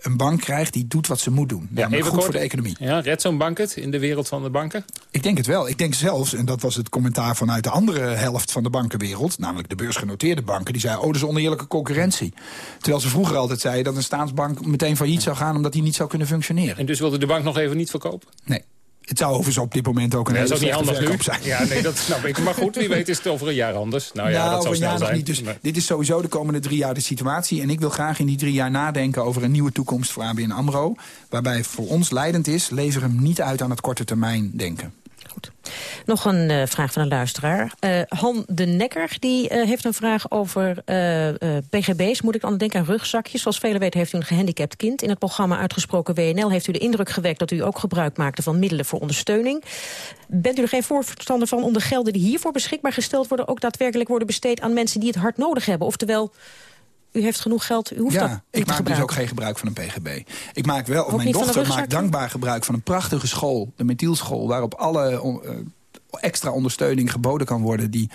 een bank krijgt die doet wat ze moet doen. Namelijk goed kort. voor de economie. Ja, redt zo'n bank het in de wereld van de banken? Ik denk het wel. Ik denk zelfs, en dat was het commentaar vanuit de andere helft van de bankenwereld... namelijk de beursgenoteerde banken, die zeiden... oh, dat is oneerlijke concurrentie. Terwijl ze vroeger altijd zeiden dat een staatsbank meteen failliet zou gaan... omdat die niet zou kunnen functioneren. En dus wilde de bank nog even niet verkopen? Nee. Het zou overigens op dit moment ook een Nee, hele dat slechte verkoop zijn. Ja, nee, dat snap ik. Maar goed, wie weet is het over een jaar anders. Nou ja, dat over zou snel jaar nog zijn. niet. Dus dit is sowieso de komende drie jaar de situatie. En ik wil graag in die drie jaar nadenken over een nieuwe toekomst voor ABN AMRO. Waarbij voor ons leidend is, lever hem niet uit aan het korte termijn denken. Nog een eh, vraag van een luisteraar. Eh, Han de Nekker die, eh, heeft een vraag over PGB's. Moet ik dan denken aan rugzakjes? Zoals velen weten heeft u een gehandicapt kind. In het programma Uitgesproken WNL heeft u de indruk gewekt... dat u ook gebruik maakte van middelen voor ondersteuning. Bent u er geen voorstander van om de gelden die hiervoor beschikbaar gesteld worden... ook daadwerkelijk worden besteed aan mensen die het hard nodig hebben? Oftewel, u heeft genoeg geld, u hoeft dat ja, niet ik te maak dus ook geen gebruik van een PGB. Ik maak wel, of mijn dochter maakt dankbaar gebruik van een prachtige school. De Methielschool, waarop alle eh, extra ondersteuning geboden kan worden... die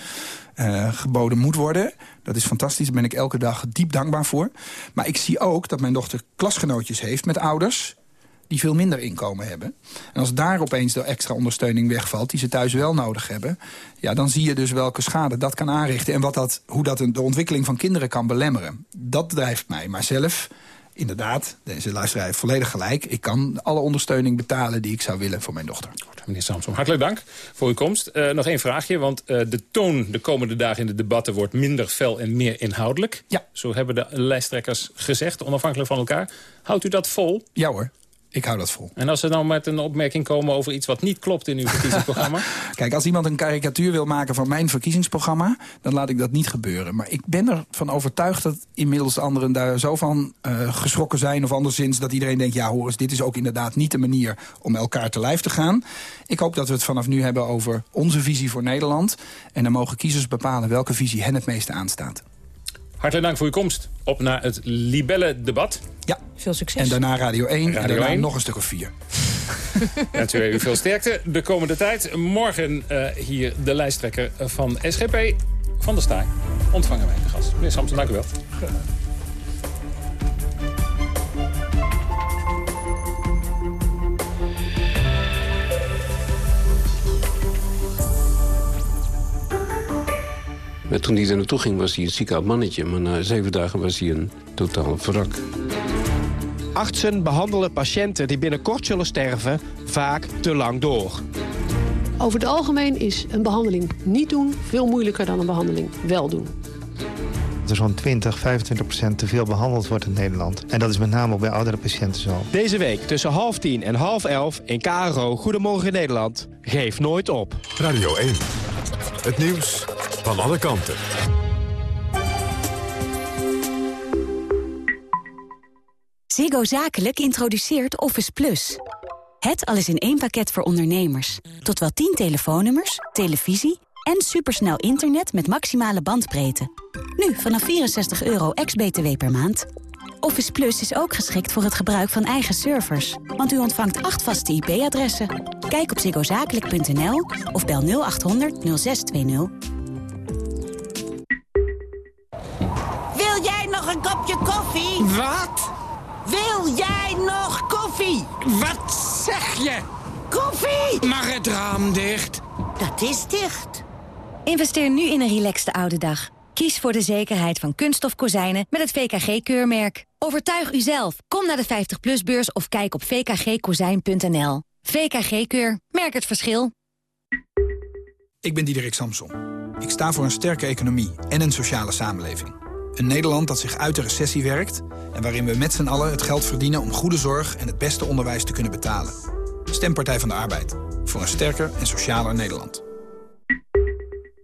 eh, geboden moet worden. Dat is fantastisch, daar ben ik elke dag diep dankbaar voor. Maar ik zie ook dat mijn dochter klasgenootjes heeft met ouders die veel minder inkomen hebben. En als daar opeens de extra ondersteuning wegvalt... die ze thuis wel nodig hebben... ja, dan zie je dus welke schade dat kan aanrichten... en wat dat, hoe dat de ontwikkeling van kinderen kan belemmeren. Dat drijft mij. Maar zelf, inderdaad, deze luisteraar heeft volledig gelijk... ik kan alle ondersteuning betalen die ik zou willen voor mijn dochter. Meneer Samson, hartelijk dank voor uw komst. Eh, nog één vraagje, want eh, de toon de komende dagen in de debatten... wordt minder fel en meer inhoudelijk. Ja. Zo hebben de lijsttrekkers gezegd, onafhankelijk van elkaar. Houdt u dat vol? Ja hoor, ik hou dat vol. En als ze dan met een opmerking komen over iets wat niet klopt in uw verkiezingsprogramma? Kijk, als iemand een karikatuur wil maken van mijn verkiezingsprogramma... dan laat ik dat niet gebeuren. Maar ik ben ervan overtuigd dat inmiddels de anderen daar zo van eh, geschrokken zijn... of anderszins dat iedereen denkt, ja hoor eens, dit is ook inderdaad niet de manier... om elkaar te lijf te gaan. Ik hoop dat we het vanaf nu hebben over onze visie voor Nederland. En dan mogen kiezers bepalen welke visie hen het meeste aanstaat. Hartelijk dank voor uw komst. Op naar het Libelle-debat. Ja. Veel succes. En daarna Radio 1 en daarna 1. nog een stuk of vier. U veel sterkte de komende tijd. Morgen eh, hier de lijsttrekker van SGP, Van der Staaij. Ontvangen wij de gast. Meneer Samson, dank u wel. Maar toen hij er naartoe ging was hij een ziek oud mannetje. Maar na zeven dagen was hij een totaal wrak. Artsen behandelen patiënten die binnenkort zullen sterven vaak te lang door. Over het algemeen is een behandeling niet doen veel moeilijker dan een behandeling wel doen. Dat er zo'n 20, 25 procent te veel behandeld wordt in Nederland. En dat is met name ook bij oudere patiënten zo. Deze week tussen half tien en half elf in KRO Goedemorgen Nederland. Geef nooit op. Radio 1. Het nieuws van alle kanten. Ziggo Zakelijk introduceert Office Plus. Het alles in één pakket voor ondernemers. Tot wel 10 telefoonnummers, televisie en supersnel internet met maximale bandbreedte. Nu vanaf 64 euro ex-BTW per maand. Office Plus is ook geschikt voor het gebruik van eigen servers. Want u ontvangt acht vaste IP-adressen. Kijk op ziggozakelijk.nl of bel 0800 0620. Wil jij nog een kopje koffie? Wat? Wil jij nog koffie? Wat zeg je? Koffie! Mag het raam dicht? Dat is dicht. Investeer nu in een relaxte oude dag. Kies voor de zekerheid van kunststof kozijnen met het VKG-keurmerk. Overtuig uzelf. Kom naar de 50PLUS-beurs of kijk op vkgkozijn.nl. VKG-keur. Merk het verschil. Ik ben Diederik Samson. Ik sta voor een sterke economie en een sociale samenleving. Een Nederland dat zich uit de recessie werkt... en waarin we met z'n allen het geld verdienen om goede zorg... en het beste onderwijs te kunnen betalen. Stem Partij van de Arbeid. Voor een sterker en socialer Nederland.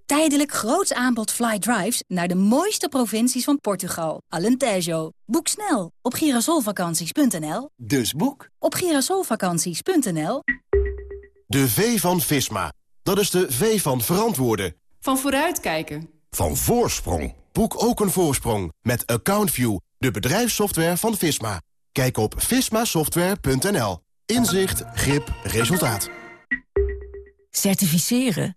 Tijdelijk groots aanbod fly drives naar de mooiste provincies van Portugal. Alentejo. Boek snel op girasolvakanties.nl. Dus boek op girasolvakanties.nl. De V van Visma. Dat is de V van verantwoorden. Van vooruitkijken. Van voorsprong. Boek ook een voorsprong met AccountView, de bedrijfssoftware van Visma. Kijk op vismasoftware.nl. Inzicht, grip, resultaat. Certificeren?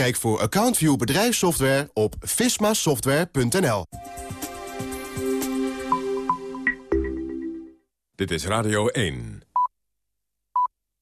Kijk voor AccountView bedrijfssoftware op vismasoftware.nl. Dit is Radio 1.